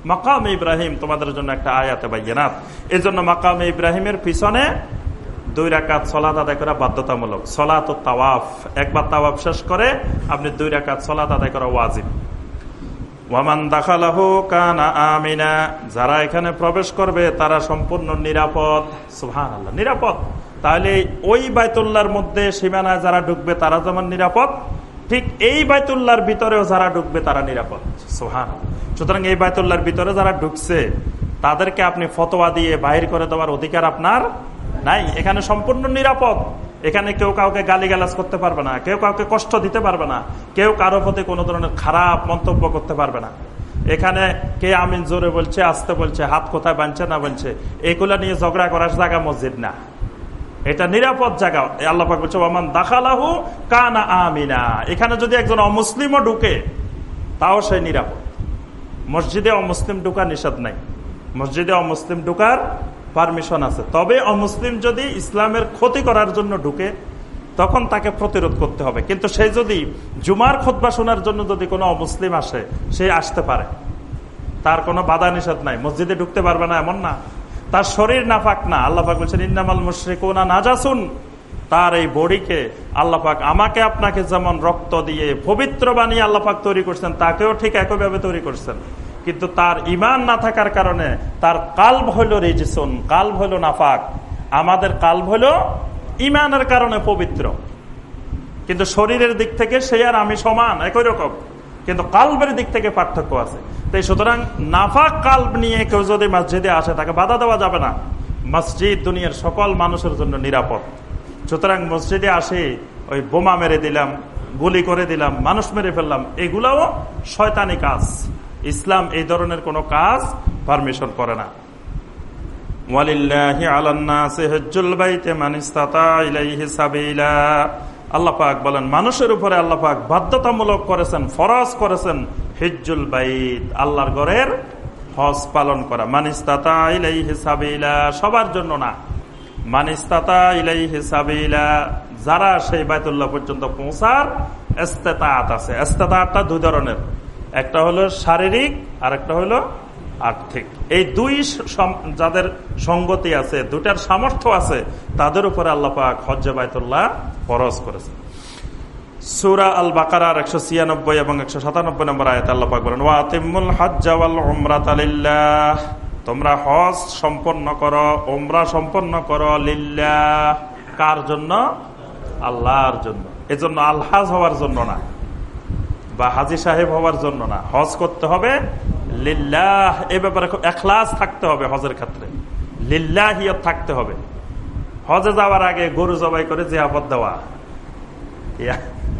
মাকাম ইব্রাহিম তোমাদের জন্য একটা আয়াতে বাইয়ানাত। এই জন্য মাকাম ইব্রাহিমের পিছনে দুই রাকাত সলাদ আদায় করা বাধ্যতামূলক। সলাত ও তাওয়াফ। একবার তাওয়াফ শেষ করে আপনি দুই রাকাত সলাদ আদায় করা ওয়াজিব। ওয়ামান কানা আমিনা। যারা এখানে প্রবেশ করবে তারা সম্পূর্ণ নিরাপদ। সুহান আল্লাহ নিরাপদ। তাহলে ওই বায়তুল্লার মধ্যে সীমানায় যারা ঢুকবে তারা যেমন নিরাপদ, ঠিক এই বাইতুল্লার ভিতরেও যারা ঢুকবে তারা নিরাপদ। সোহান সুতরাং এই বায়তুল্লার ভিতরে যারা ঢুকছে, তাদেরকে আপনি ফতোয়া দিয়ে বাহির করে দেওয়ার অধিকার আপনার নাই। এখানে সম্পূর্ণ নিরাপদ। এখানে কেউ কাউকে গালিগালাজ করতে পারবে না, কেউ কাউকে কষ্ট দিতে পারবে না, কেউ কারও প্রতি কোনো ধরনের খারাপ মন্তব্য করতে পারবে না। এখানে কে আমিন জোরে বলছে, আসতে বলছে, হাত কোথায় বানছে না বলছে, এগুলা নিয়ে ঝগড়া করার জায়গা মসজিদ না। এটা নিরাপদ জায়গা। আল্লাহ বলছে ওমান দাখালাহু কানা আমিনা। এখানে যদি একজন অমুসলিমও ঢুকে, তাও সে নিরাপদ। মসজিদে অমুসলিম ঢুকার নিষেধ নাই। মসজিদে অমুসলিম ঢুকার পারমিশন আছে। তবে অমুসলিম যদি ইসলামের ক্ষতি করার জন্য ঢুকে, তখন তাকে প্রতিরোধ করতে হবে। কিন্তু সে যদি জুমার খোদবা শোনার জন্য যদি কোনো অমুসলিম আসে, সে আসতে পারে। তার কোনো বাধা নিষেধ নাই। মসজিদে ঢুকতে পারবে না, এমন না। তার শরীর নাফাক না। আল্লাহাক বলছেন, ইন্নামাল মুশ্রিকুনা নাজাসুন। তার এই বডিকে আল্লাপাক আমাকে আপনাকে যেমন রক্ত দিয়ে পবিত্র বানিয়ে আল্লাপাক তৈরি করছেন, তাকেও ঠিক একইভাবে তৈরি করছেন। কিন্তু তার ইমান না থাকার কারণে তার কাল্ভ হইল রেজিসন কাল্ভ হইল নাফাক। আমাদের কাল্ভ হইল ইমানের কারণে পবিত্র। কিন্তু শরীরের দিক থেকে সে আর আমি সমান, একই রকম। কিন্তু কাল্বের দিক থেকে পার্থক্য আছে। তাই সুতরাং নাফাক কাল্ব নিয়ে কেউ যদি মসজিদে আসে, তাকে বাধা দেওয়া যাবে না। মসজিদ দুনিয়ার সকল মানুষের জন্য নিরাপদ। সুতরাং মসজিদে আসে, ওই বোমা মেরে দিলাম, গুলি করে দিলাম, মানুষ মেরে ফেললাম, এগুলাও শয়তানি কাজ। ইসলাম এই ধরনের কোনো কাজ পারমিশন করে না। আল্লাপাক বলেন, মানুষের উপরে আল্লাপাক বাধ্যতামূলক করেছেন, ফরজ করেছেন হিজুল বাইত, আল্লাহর গড়ের হজ পালন করা। মানিস্তাতা ইলাই হিসাবিলা সবার জন্য না। মানিস্তাতা ইলাই হিসাবিলা যারা সেই বাইতুল্লাহ পর্যন্ত পৌঁছার এস্তেতাত আছে। এস্তেতাতটা দুই ধরনের। একটা হলো শারীরিক আর একটা হলো আর্থিক। এই দুই যাদের সঙ্গতি আছে দুটার সামর্থ্য আছে, তাদের উপরে আল্লাপাক হজ্জে বাইতুল্লাহ ফরজ করেছে সুরা আল বাকার একশো ছিয়ানব্বই এবং একশো সাতানব্বই নম্বর আয়ত আল্লাপাক বলেন ওয়াতিমুল হজ্জাওয়াল উমরাত আলিল্লাহ তোমরা হজ সম্পন্ন করো ওমরা সম্পন্ন করো লিল্লাহ। কার জন্য? আল্লাহর জন্য। এজন্য আলহাজ হওয়ার জন্য না, বা হাজি সাহেব হওয়ার জন্য না। হজ করতে হবে লিল্লাহ, এ ব্যাপারে খুব এখলাস থাকতে হবে হজের ক্ষেত্রে। লিল্লাহিয়ত থাকতে হবে। হজে যাওয়ার আগে গরু জবাই করে জিয়াপত দেওয়া।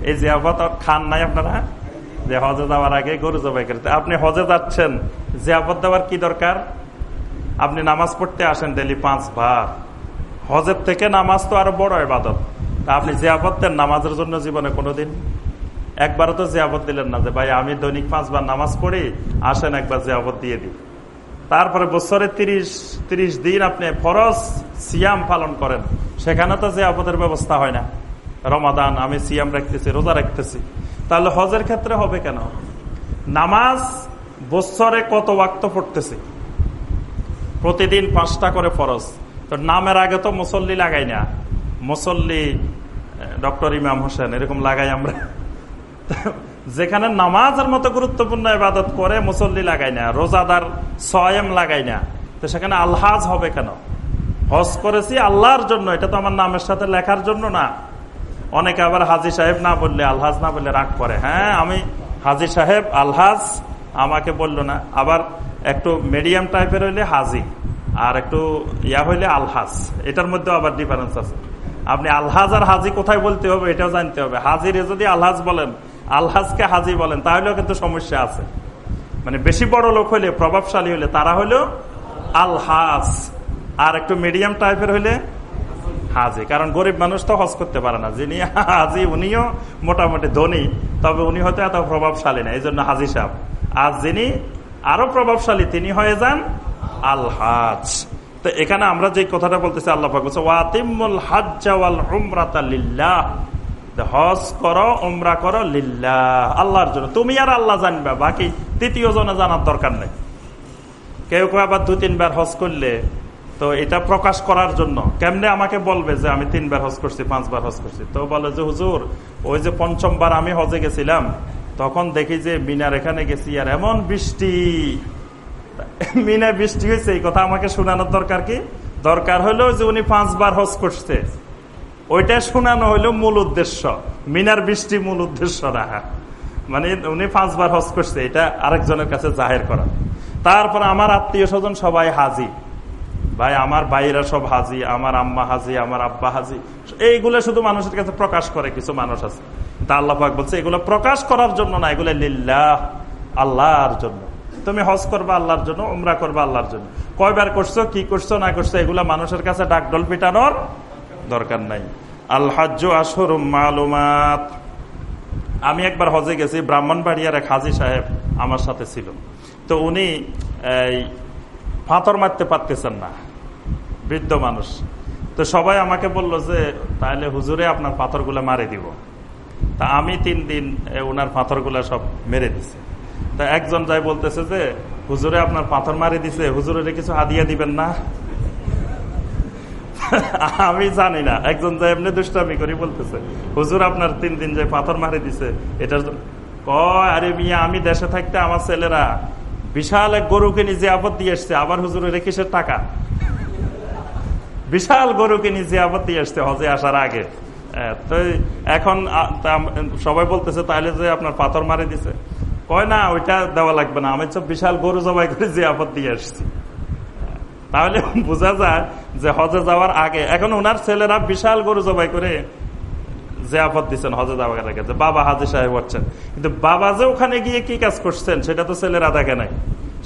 এই জিয়াপত খান নাই আপনারা? যে হজে যাওয়ার আগে গরু জবাই করতে আপনি হজে যাচ্ছেন জিয়াপত দেওয়ার কি দরকার? আপনি নামাজ পড়তে আসেন ডেলি পাঁচ পাঁচবার। হজের থেকে নামাজ তো আরও বড় এবাদত আপনি জিয়াপত দেন নামাজের জন্য জীবনে কোনোদিন? একবারও তো জিয়াবত দিলেন না যে, ভাই, আমি দৈনিক পাঁচবার নামাজ পড়ি, আসেন একবার জিয়াবত দিয়ে দিই। তারপরে বছরে তিরিশ তিরিশ দিন আপনি ফরজ সিয়াম পালন করেন। সেখানে তো জিয়াবতের ব্যবস্থা হয় না। রমাদান, আমি সিয়াম রাখতেছি, রোজা রাখতেছি। তাহলে হজের ক্ষেত্রে হবে কেন? নামাজ বছরে কত ওয়াক্ত পড়তেছি? প্রতিদিন পাঁচটা করে ফরজ। তো নামের আগে তো মুসল্লি লাগাই না। মুসল্লি ডক্টর ইমাম হোসেন, এরকম লাগাই আমরা। যেখানে নামাজের মতো গুরুত্বপূর্ণ ইবাদত করে মুসল্লি লাগাই না, রোজাদার সয়েম লাগাই না, তো সেখানে আলহাজ হবে কেন? হজ করেছি আল্লাহর জন্য, এটা তো আমার নামের সাথে লেখার জন্য না। অনেকে আবার হাজি সাহেব না বললে আলহাজ না বললে রাগ করে। হ্যাঁ আমি হাজি সাহেব, আলহাজ আমাকে বলল না। আবার একটু মিডিয়াম টাইপের হইলে হাজি, আর একটু ইয়া হইলে আলহাজ, এটার মধ্যে আবার ডিফারেন্স আছে। আপনি আলহাজ আর হাজি কোথায় বলতে হবে, এটাও জানতে হবে। হাজিরে যদি আলহাজ বলেন আলহাজকে হাজি বলেন, তাহলেও কিন্তু সমস্যা আছে। মানে বেশি বড় লোক হইলে, প্রভাবশালী হইলে, তারা হইল আলহাজ। আর একটু মিডিয়াম টাইপের হইলে হাজি। কারণ গরিব মানুষ তো হজ করতে পারে না। যিনি হাজি, উনিও মোটামুটি ধনী। তবে উনি হয়তো এত প্রভাবশালী না এই জন্য হাজি সাহেব। আর যিনি আরও প্রভাবশালী, তিনি হয়ে যান আলহাজ। তো এখানে আমরা যে কথাটা বলতেছি, আল্লাহ ওয়াতিমুল হাজ হজ করো, উমরা করো, লিল্লাহ। আল্লাহর জন্য। তুমি আর আল্লাহ জানবা, বাকি তৃতীয় জনে জানার দরকার নেই। কেউ কেউ আবার দু তিনবার হজ করলে, তো এটা প্রকাশ করার জন্য। কেমনে আমাকে বলবে যে আমি তিনবার হজ করছি পাঁচবার হজ করছি? তো বলে যে, হুজুর, ওই যে পঞ্চমবার আমি হজে গেছিলাম, তখন দেখি যে মিনার এখানে গেছি, আর এমন বৃষ্টি। মিনা বৃষ্টি হয়েছে, এই কথা আমাকে শোনানোর দরকার কি? দরকার হলো যে উনি পাঁচবার হজ করছে। ওইটা শোনানো হলো মূল উদ্দেশ্য। মিনার বৃষ্টি মূল উদ্দেশ্য না মানে উনি পাঁচবার হজ করছে, এটা আরেকজনের কাছে জাহের করা। তারপর আমার আত্মীয় স্বজন সবাই হাজি। ভাই, আমার ভাইরা সব হাজি, আমার আম্মা হাজি, আমার আব্বা হাজি। এইগুলো শুধু মানুষের কাছে প্রকাশ করে, কিছু মানুষ আছে। তা আল্লাহ বলছে, এগুলো প্রকাশ করার জন্য না, এগুলো লিল্লাহ, আল্লাহর জন্য। তুমি হজ করবা আল্লাহর জন্য, উমরা করবা আল্লাহর জন্য। কয়বার করছ, কি করছ, না করছ, এগুলো মানুষের কাছে ডাকডল পিটানোর দরকার নাই। আলহাজ আসর মালুমাত। আমি একবার হজে গেছি, ব্রাহ্মণবাড়িয়ার এক হাজি সাহেব আমার সাথে ছিল। তো উনি, এই ফাঁতর মারতে পারতেছেন না, বৃদ্ধ মানুষ। তো সবাই আমাকে বলল যে, তাহলে হুজুরে আপনার পাথরগুলো মারে দিব। তা আমি তিন দিন ওনার পাথরগুলো সব মেরে দিছে। তা একজন যাই বলতেছে যে, হুজুরে আপনার পাথর মারি দিছে হুজুরে কিছু হাদিয়া দিবেন না? আমি জানি না। একজন যাই এমনি দুষ্টামি করি বলতেছে, হুজুর, আপনার তিন দিন যে পাথর মারি দিছে, এটার কয়, আরে মিয়া, আমি দেশে থাকতে আমার ছেলেরা বিশাল এক গরুকে নিজে আবদ দিয়ে এসছে আবার হুজুরের কিসের টাকা? বিশাল গরুকে নিজে আবদ দিয়ে এসছে হজে আসার আগে। তো এখন সবাই বলতেছে তাহলে যে আপনার পাথর মারি দিছে। কয়, না, ওইটা দেওয়া লাগবে না, আমি সব বিশাল গরু জবাই করে যে আপদ দিয়ে আসছি। তাহলে বোঝা যায় যে হজে যাওয়ার আগে, এখন ওনার ছেলেরা বিশাল গরু জবাই করে আপদ দিচ্ছেন হজে যাওয়ার আগে, যে বাবা হাজি সাহেব হচ্ছেন। কিন্তু বাবা যে ওখানে গিয়ে কি কাজ করছেন, সেটা তো ছেলেরা দেখে নাই।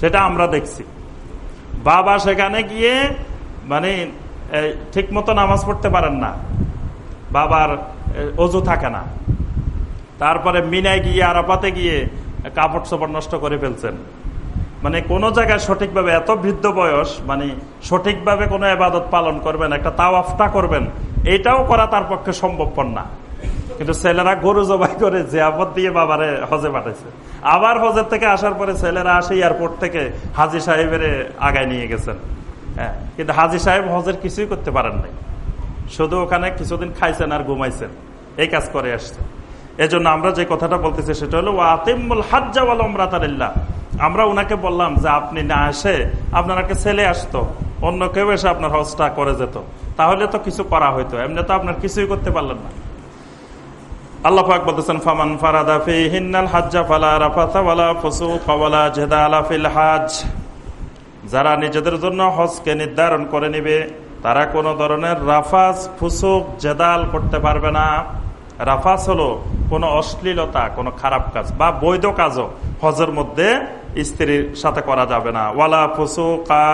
সেটা আমরা দেখছি। বাবা সেখানে গিয়ে মানে ঠিক মতো নামাজ পড়তে পারেন না। বাবার অজু থাকে না। তারপরে মিনায় গিয়ে আরাপাতে গিয়ে কাপড় চোপড় নষ্ট করে ফেলছেন। মানে কোন জায়গায় সঠিকভাবে এত বৃদ্ধ বয়স মানে সঠিকভাবে কোনো এবাদত পালন করবেন, একটা তাওয়াফটা করবেন, এটাও করা তার পক্ষে সম্ভবপর না। কিন্তু ছেলেরা গরু জবাই করে আপদ দিয়ে বাবারে হজে পাঠাইছে। আবার হজের থেকে আসার পরে ছেলেরা আসে এয়ারপোর্ট থেকে হাজি সাহেবের আগায় নিয়ে গেছেন। হ্যাঁ কিন্তু হাজি সাহেব হজের কিছুই করতে পারেন নাই। শুধু ওখানে কিছুদিন খাইছেন আর ঘুমাইছেন, এই কাজ করে আসছে। এজন্য আমরা যে কথাটা বলতেছি সেটা হলো আতিমুল হাজ্জাওয়াল ওমরাতারিল্লাহ আমরা ওনাকে বললাম যে আপনি না এসে আপনার ছেলে আসতো, অন্য কেউ এসে আপনার হজটা করে যেত। তাহলে তো কিছু করা হইতো, এমনি তো আপনার কিছুই করতে পারলেন না। হাজ যারা নিজেদের জন্য হজকে নির্ধারণ করে নিবে, তারা কোন ধরনের রাফাজ, ফুসুক, জেদাল করতে পারবে না। রাফাস হলো কোনো অশ্লীলতা, কোনো খারাপ কাজ বা বৈধ কাজও হজের মধ্যে স্ত্রীর সাথে করা যাবে না। ওয়ালা ফুসুকা,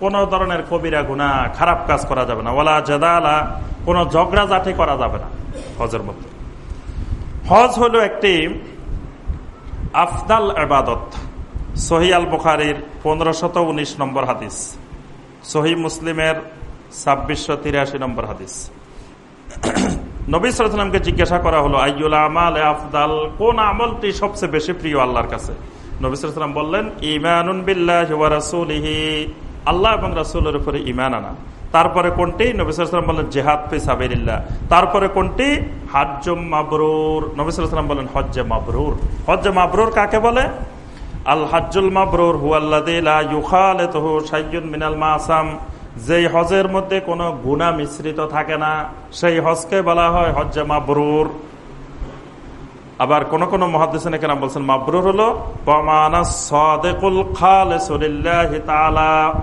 কোন ধরনের কবিরা গুণা খারাপ কাজ করা যাবে না। ওয়ালা জেদালা, কোনো ঝগড়াঝাটি করা যাবে না হজের মধ্যে। হজ হলো একটি আফদাল আবাদত সহি আল বুখারির পনেরোশত উনিশ নম্বর হাদিস। সহি মুসলিমের ছাব্বিশশো তিরাশি নম্বর হাদিস। নবী সালামকে জিজ্ঞাসা করা হলো, আইয়ুল আমাল আফদাল? কোন আমলটি সবচেয়ে বেশি প্রিয় আল্লাহর কাছে? নবী সালাম বললেন ইমানুন বিল্লাহি আল্লাহ এবং রাসুলের উপরে ইমান আনা। তারপরে কোনটি? নবী সালাম বললেন, জেহাদ পে সাবিল্লাহ তারপরে কোনটি? হাজ্জম মাবরুর। নবী সালাম বলেন হজ্জে মাবরুর। হজ্জে মাবরুর কাকে বলে? আল হাজ্জুল মাবরুর হুয়াল্লাদিলা ইউখালে মিনাল মাসাম। যেই হজের মধ্যে কোনো গুণা মিশ্রিত থাকে না, সেই হজকে বলা হয় হজ্জে মাবরুর। আবার কোন কোন মহাদিসেন কেন বলছেন, মাবরুর হলো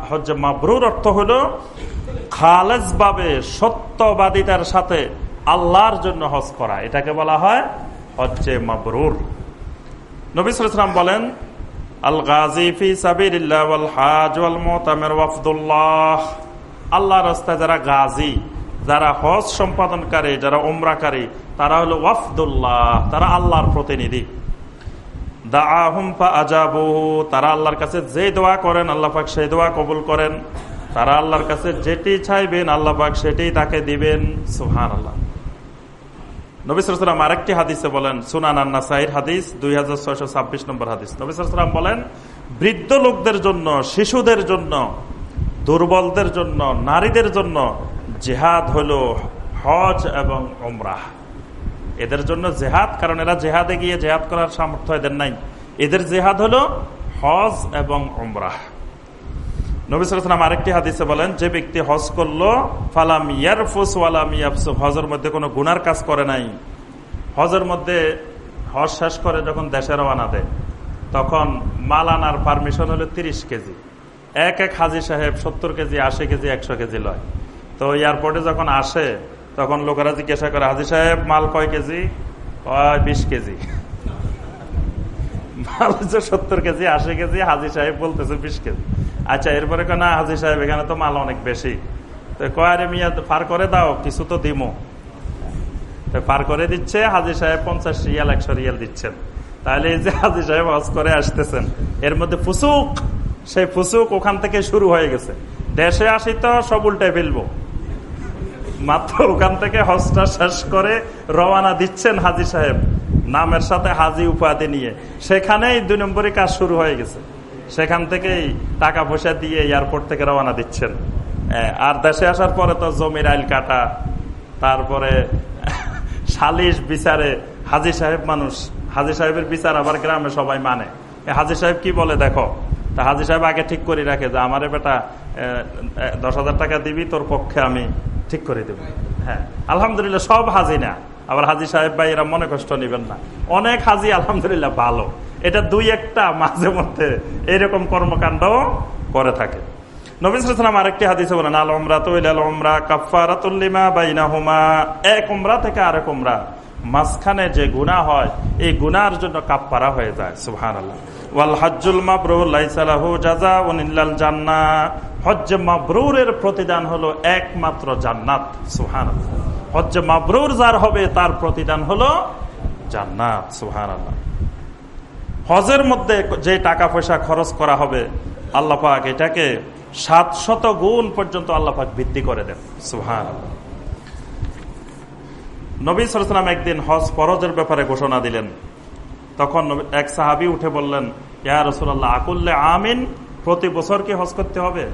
হজ্জে মাবরুর অর্থ হলো খালেজ ভাবে সত্যবাদিতার সাথে আল্লাহর জন্য হজ করা। এটাকে বলা হয় হজ্জে মাবরুর। নবিসাম বলেন, আল গাজী ফি ওয়াল হাজ ওয়াল মুতামির ওয়াফদুল্লাহ। আল্লাহ রাস্তায় যারা গাজী, যারা হজ সম্পাদনকারী, যারা ওমরাকারী তারা হলো ওয়াফদুল্লাহ, তারা আল্লাহর প্রতিনিধি। তারা আল্লাহর কাছে যে দোয়া করেন, আল্লাহ পাক সেই দোয়া কবুল করেন। তারা আল্লাহর কাছে যেটি চাইবেন, আল্লাহ পাক সেটি তাকে দিবেন। সুহান আল্লাহ নবিসাম আরেকটি হাদিসে বলেন, সুনান আন্নাসাইর হাদিস, দুই হাজার ছয়শো ছাব্বিশ নম্বর হাদিস। নবিসাম বলেন, বৃদ্ধ লোকদের জন্য, শিশুদের জন্য দুর্বলদের জন্য, নারীদের জন্য জেহাদ হলো হজ এবং ওমরাহ এদের জন্য জেহাদ, কারণ এরা জেহাদে গিয়ে জেহাদ করার সামর্থ্য এদের নাই। এদের জেহাদ হলো হজ এবং ওমরাহ নবিসাম আরেকটি হাদিসে বলেন, যে ব্যক্তি হজ করল, ফালাম ইয়ারফুস ওয়ালাম ইয়াফসুফ হজের মধ্যে কোনো গুনার কাজ করে নাই। হজের মধ্যে হজ শেষ করে যখন দেশে রওনা দেয়, তখন মাল আনার পারমিশন হলো তিরিশ কেজি। এক এক হাজি সাহেব সত্তর কেজি, আশি কেজি, একশো কেজি লয়। তো এয়ারপোর্টে যখন আসে, তখন লোকেরা জিজ্ঞাসা করে, হাজি সাহেব, মাল কয় কেজি? কয় বিশ কেজি। মাল হচ্ছে সত্তর কেজি, আশি কেজি, হাজি সাহেব বলতেছে বিশ কেজি। আচ্ছা এরপরে না, হাজি সাহেব, এখানে তো মাল অনেক বেশি। তো কয়ারে মিয়া পার করে দাও, কিছু তো দিমো। তো পার করে দিচ্ছে, হাজি সাহেব পঞ্চাশ রিয়াল, একশো রিয়াল দিচ্ছেন। তাহলে এই যে হাজি সাহেব হজ করে আসতেছেন, এর মধ্যে ফুসুক। সেই ফুসুক, ওখান থেকে শুরু হয়ে গেছে। দেশে আসি তো সব উল্টে ফেলব। মাত্র ওখান থেকে হজটা শেষ করে রওয়ানা দিচ্ছেন হাজি সাহেব, নামের সাথে হাজি উপাধি নিয়ে। সেখানেই দুই নম্বরই কাজ শুরু হয়ে গেছে। সেখান থেকেই টাকা পয়সা দিয়ে এয়ারপোর্ট থেকে রওনা দিচ্ছেন। আর দেশে আসার পরে তো জমির আইল কাটা, তারপরে সালিশ বিচারে হাজি সাহেব মানুষ। হাজি সাহেবের বিচার আবার গ্রামে সবাই মানে। হাজি সাহেব কি বলে দেখো? তা হাজি সাহেব আগে ঠিক করে রাখে যে, আমার বেটা দশ হাজার টাকা দিবি, তোর পক্ষে আমি ঠিক করে দেব। হ্যাঁ আলহামদুলিল্লাহ সব হাজি না। আবার হাজি সাহেব ভাই এরা মনে কষ্ট নিবেন না। অনেক হাজি আলহামদুলিল্লাহ ভালো। এটা দুই একটা মাঝে মধ্যে এইরকম কর্মকাণ্ড করে থাকে। আরেকটি আল ওমরা এক থেকে মাঝখানে যে গুণা হয়, এই গুনার জন্য কাপ্পারা হয়ে যায় সুহান আল্লাহ প্রতিদান হলো একমাত্র জান্নাত। সুহান হজ্জ মাবরুর যার হবে, তার প্রতিদান হলো জান্নাত। সুহান হজের মধ্যে যে টাকা পয়সা খরচ করা হবে, আল্লাহ পাক এটাকে সাত শত গুণ পর্যন্ত আল্লাহাক বৃদ্ধি করে দেন। সুহান নবী সালাম একদিন হজ ফরজের ব্যাপারে ঘোষণা দিলেন। তখন এক সাহাবি উঠে বললেন, ইয়া রসুল্লাহ আকুল্লে আমিন, প্রতি বছর কি হজ করতে হবে?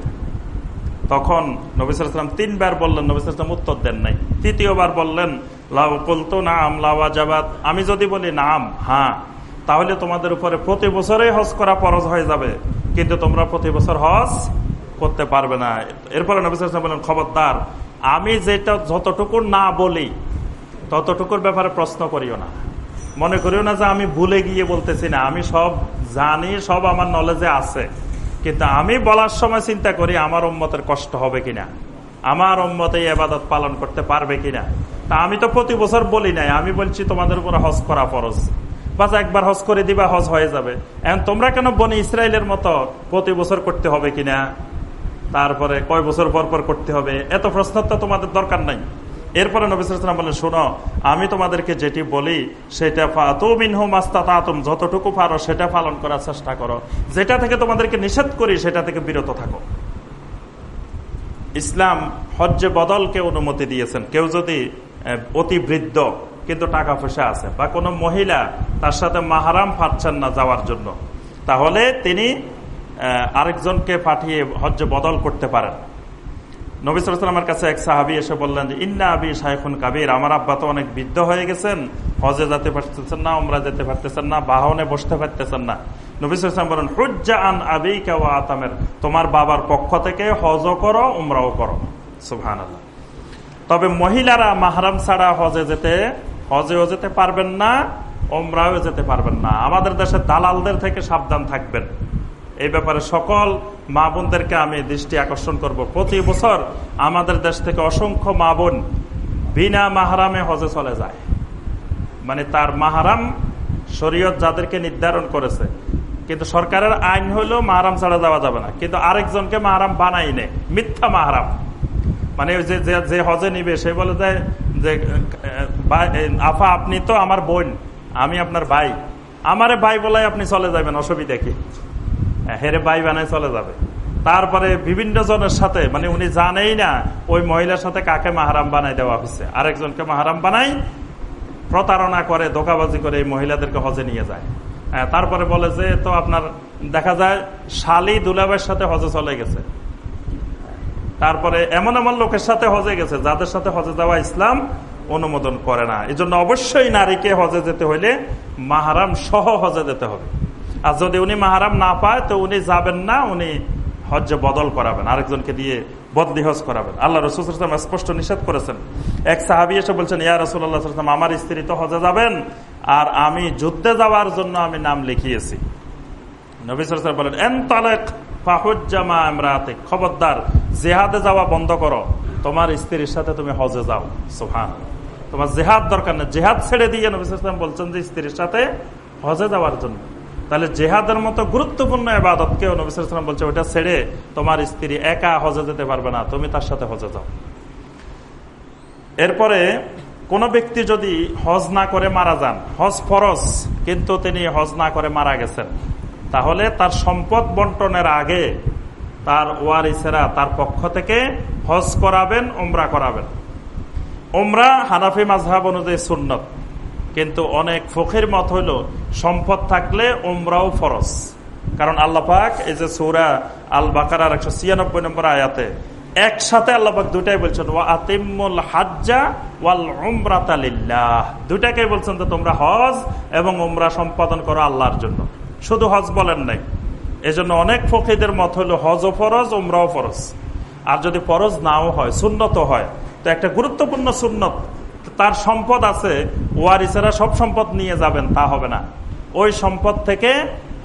তখন নবিসাম তিনবার বললেন নবিসাম উত্তর দেন নাই। তৃতীয়বার বললেন লাউকুলতো নাম লাওয়াজাবাদ আমি যদি বলি নাম হ্যাঁ তাহলে তোমাদের উপরে প্রতি বছরে হজ করা ফরজ হয়ে যাবে। কিন্তু তোমরা প্রতি বছর হজ করতে পারবে না। এরপরে বলেন খবরদার, আমি যেটা যতটুকু না বলি, ততটুকুর ব্যাপারে প্রশ্ন করিও না। মনে করিও না যে আমি ভুলে গিয়ে বলতেছি না। আমি সব জানি, সব আমার নলেজে আছে। কিন্তু আমি বলার সময় চিন্তা করি, আমার উম্মতের কষ্ট হবে কিনা? আমার উম্মতে এবাদত পালন করতে পারবে কিনা? তা আমি তো প্রতি বছর বলি নাই। আমি বলছি, তোমাদের উপরে হজ করা ফরজ। বাস একবার হজ করে দিবা, হজ হয়ে যাবে। এখন তোমরা কেন বনি ইসরায়েলের মতো প্রতি বছর করতে হবে কিনা? তারপরে কয় বছর পর পর করতে হবে? এত প্রশ্ন তো তোমাদের দরকার নাই। এরপরে নবিসাম বলেন শোনো, আমি তোমাদেরকে যেটি বলি, সেটা তুম যতটুকু পারো সেটা পালন করার চেষ্টা করো। যেটা থেকে তোমাদেরকে নিষেধ করি, সেটা থেকে বিরত থাকো। ইসলাম হজ্জে বদলকে অনুমতি দিয়েছেন। কেউ যদি অতি বৃদ্ধ, কিন্তু টাকা পয়সা আছে, বা কোনো মহিলা তার সাথে মাহারাম পাচ্ছেন না যাওয়ার জন্য, তাহলে তিনি আরেকজনকে পাঠিয়ে হজ্জে বদল করতে পারেন। নবিসামের কাছে এক সাহাবি এসে বললেন যে, ইন্না আবি শাইখুন কাবির, আমার আব্বা তো অনেক বৃদ্ধ হয়ে গেছেন, হজে যেতে পারতেছেন না ওমরা যেতে পারতেছেন না, বাহনে বসতে পারতেছেন না। নবিসাম বলেন, হুজ্জা আন আবি কেওয়া আতামের, তোমার বাবার পক্ষ থেকে হজ করো, উমরাও করো। সুহান তবে মহিলারা মাহারাম ছাড়া হজে যেতে, হজেও যেতে পারবেন না ওমরাও যেতে পারবেন না। আমাদের দেশের দালালদের থেকে সাবধান থাকবেন। এই ব্যাপারে সকল মা বোনদেরকে আমি দৃষ্টি আকর্ষণ করব। প্রতি বছর আমাদের দেশ থেকে অসংখ্য মা বোন বিনা মাহারামে হজে চলে যায়। মানে তার মাহারাম শরীয়ত যাদেরকে নির্ধারণ করেছে। কিন্তু সরকারের আইন হইলেও মাহারাম ছাড়া যাওয়া যাবে না। কিন্তু আরেকজনকে মাহারাম বানাই নে। মিথ্যা মাহারাম। মানে ওই যে যে হজে নিবে, সে বলে যায় যে আফা, আপনি তো আমার বোন, আমি আপনার ভাই। আমারে ভাই বলাই আপনি চলে যাবেন, অসুবিধা কি? হেরে ভাই বানায় চলে যাবে। তারপরে বিভিন্ন জনের সাথে মানে উনি জানেই না, ওই মহিলার সাথে কাকে মাহারাম বানাই দেওয়া হয়েছে। আরেকজনকে মাহারাম বানাই প্রতারণা করে, ধোকাবাজি করে এই মহিলাদেরকে হজে নিয়ে যায়। তারপরে বলে যে, তো আপনার দেখা যায়, শালি দুলাবের সাথে হজে চলে গেছে। তারপরে এমন এমন লোকের সাথে হজে গেছে, যাদের সাথে হজে যাওয়া ইসলাম অনুমোদন করে না। এই জন্য অবশ্যই নারীকে হজে যেতে হইলে মাহারাম সহ হজে যেতে হবে। আর যদি উনি মাহারাম না পায়, তো উনি যাবেন না, উনি হজ্জে বদল করাবেন, আরেকজনকে দিয়ে বদলি হজ করাবেন। আল্লাহ রসুলাম স্পষ্ট নিষেধ করেছেন। এক সাহাবি এসে বলছেন, ইয়া রসুল্লাহাম আমার স্ত্রী তো হজে যাবেন, আর আমি যুদ্ধে যাওয়ার জন্য আমি নাম লিখিয়েছি। বলেন খবরদার, জেহাদে যাওয়া বন্ধ করো। তোমার স্ত্রীর সাথে তুমি হজে যাও। তোমার জেহাদ দরকার জেহাদ ছেড়ে দিয়ে নবী বলছেন যে, স্ত্রীর সাথে হজে যাওয়ার জন্য। তাহলে জেহাদের মতো গুরুত্বপূর্ণ এবাদত কেউ নবিসাম বলছে ওইটা ছেড়ে তোমার স্ত্রী একা হজে যেতে পারবে না, তুমি তার সাথে হজে যাও। এরপরে কোন ব্যক্তি যদি হজ না করে মারা যান, হজ ফরজ, কিন্তু তিনি হজ না করে মারা গেছেন, তাহলে তার সম্পদ বন্টনের আগে তার ওয়ারিসেরা তার পক্ষ থেকে হজ করাবেন ওমরা করাবেন। ওমরা হানাফি মাঝহাব অনুযায়ী সুন্নত। কিন্তু অনেক ফখের মত হইল, সম্পদ থাকলে ওমরাও ফরজ। কারণ আল্লাপাক এই যে সৌরা আল বাকার একশো ছিয়ানব্বই নম্বর আয়াতে একসাথে আল্লাপাক দুটাই বলছেন ও আতিমুল হাজ্জা ওয়াল উমরাতালিল্লাহ দুটাকে বলছেন যে তোমরা হজ এবং উমরা সম্পাদন করো আল্লাহর জন্য। শুধু হজ বলেন নাই। এজন্য অনেক ফকিদের মত হলো হজও ফরজ, উমরাও ফরজ। আর যদি ফরজ নাও হয় সুন্নত হয়, তো একটা গুরুত্বপূর্ণ সুন্নত তার সম্পদ আছে, ওয়ারিসেরা সব সম্পদ নিয়ে যাবেন, তা হবে না। ওই সম্পদ থেকে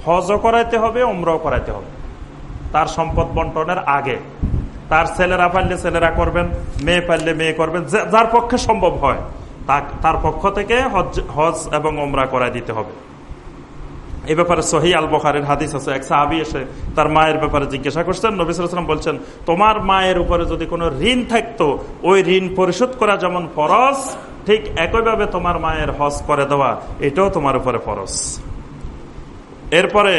হজও করাইতে হবে, উমরাও করাইতে হবে। তার সম্পদ বন্টনের আগে। তার ছেলেরা পারলে ছেলেরা করবেন, মেয়ে পারলে মেয়ে করবেন যার পক্ষে সম্ভব হয় তার পক্ষ থেকে হজ হজ এবং ওমরা করাই দিতে হবে। এই ব্যাপারে সহি আল বখারের হাদিস আছে। এক সাহাবি এসে তার মায়ের ব্যাপারে জিজ্ঞাসা করছেন নবিসাম বলছেন, তোমার মায়ের উপরে যদি কোনো ঋণ থাকতো, ওই ঋণ পরিশোধ করা যেমন ফরজ, ঠিক একইভাবে তোমার মায়ের হজ করে দেওয়া, এটাও তোমার উপরে ফরজ। এরপরে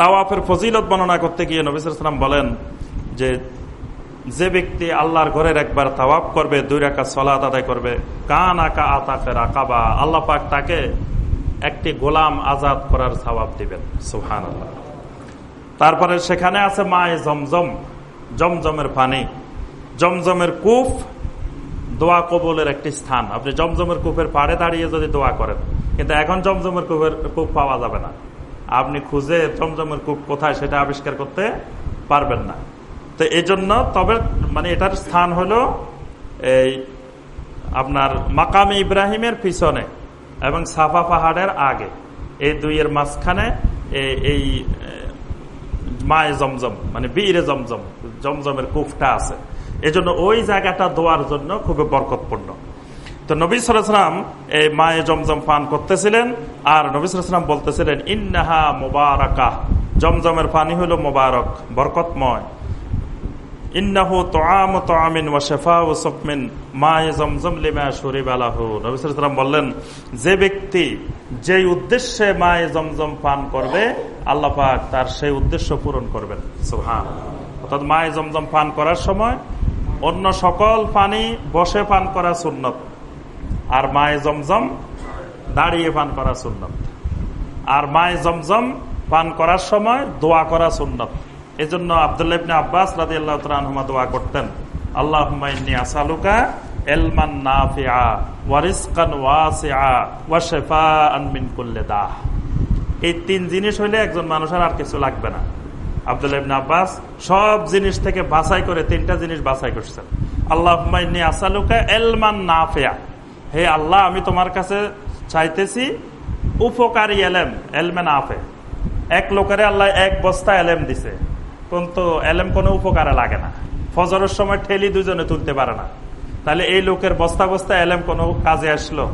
তাওয়াফের ফজিলত বর্ণনা করতে গিয়ে নবিসাম বলেন যে যে ব্যক্তি আল্লাহর ঘরের একবার তাওয়াফ করবে, দুই রাখা সলাদ আদায় করবে কান আকা আতাফের আকাবা, আল্লাহ পাক তাকে একটি গোলাম আজাদ করার সবাব দিবেন সুহান তারপরে সেখানে আছে মায়ে জমজম, জমজমের পানি। জমজমের কূপ দোয়া কবলের একটি স্থান। আপনি জমজমের কূপের পাড়ে দাঁড়িয়ে যদি দোয়া করেন, কিন্তু এখন জমজমের কূপের কূপ পাওয়া যাবে না। আপনি খুঁজে জমজমের কূপ কোথায় সেটা আবিষ্কার করতে পারবেন না। তো এই জন্য তবে মানে এটার স্থান হলো এই আপনার মাকামে ইব্রাহিমের পিছনে। এবং সাফা পাহাড়ের আগে। এই দুইয়ের মাঝখানে এই মায়ে জমজম মানে বীরে জমজম, জমজমের কুফটা আছে। এজন্য ওই জায়গাটা দোয়ার জন্য খুবই বরকতপূর্ণ। তো নবী সালাম এই মায়ে জমজম পান করতেছিলেন, আর নবী সালাম বলতেছিলেন, ইন্নাহা মোবারকা জমজমের পানি হলো মোবারক, বরকতময়। ইন্নাহু তোআম তোআমিন ওয়া শেফা ও জমজম লিমা শরীব আলাহু নবিসাম বললেন, যে ব্যক্তি যেই উদ্দেশ্যে মায়ে জমজম পান করবে, আল্লাহ পাক তার সেই উদ্দেশ্য পূরণ করবেন। সুহান অর্থাৎ মায়ে জমজম পান করার সময় অন্য সকল পানি বসে পান করা সুন্নত, আর মায়ে জমজম দাঁড়িয়ে পান করা সুন্নত, আর মায়ে জমজম পান করার সময় দোয়া করা সুন্নত। এজন্য আবদুল্লাহ ইবনে আব্বাস রাজি আল্লাহ তালুমা দোয়া করতেন আল্লাহ আসালুকা এলমান নাফিআ ওয়ারিসকান ওয়াসিআ ওয়া শিফাআন মিন কুল্লি দাহ। এই তিন জিনিস হইলে একজন মানুষের আর কিছু লাগবে না। আবদুল্লাহ ইবনে আব্বাস সব জিনিস থেকে বাছাই করে তিনটা জিনিস বাছাই করছেন। আল্লাহ আসালুকা এলমান নাফিয়া হে আল্লাহ, আমি তোমার কাছে চাইতেছি উপকারী এলেম, এলমে নাফে। এক লোকের আল্লাহ এক বস্তা এলেম দিছে। কিন্তু এলেম কোনো উপকারে লাগে না। ফজরের সময় ঠেলি দুজনে তুলতে পারে না। তাহলে এই লোকের বস্তা বস্তা এলেম কোনো কাজে আসলো?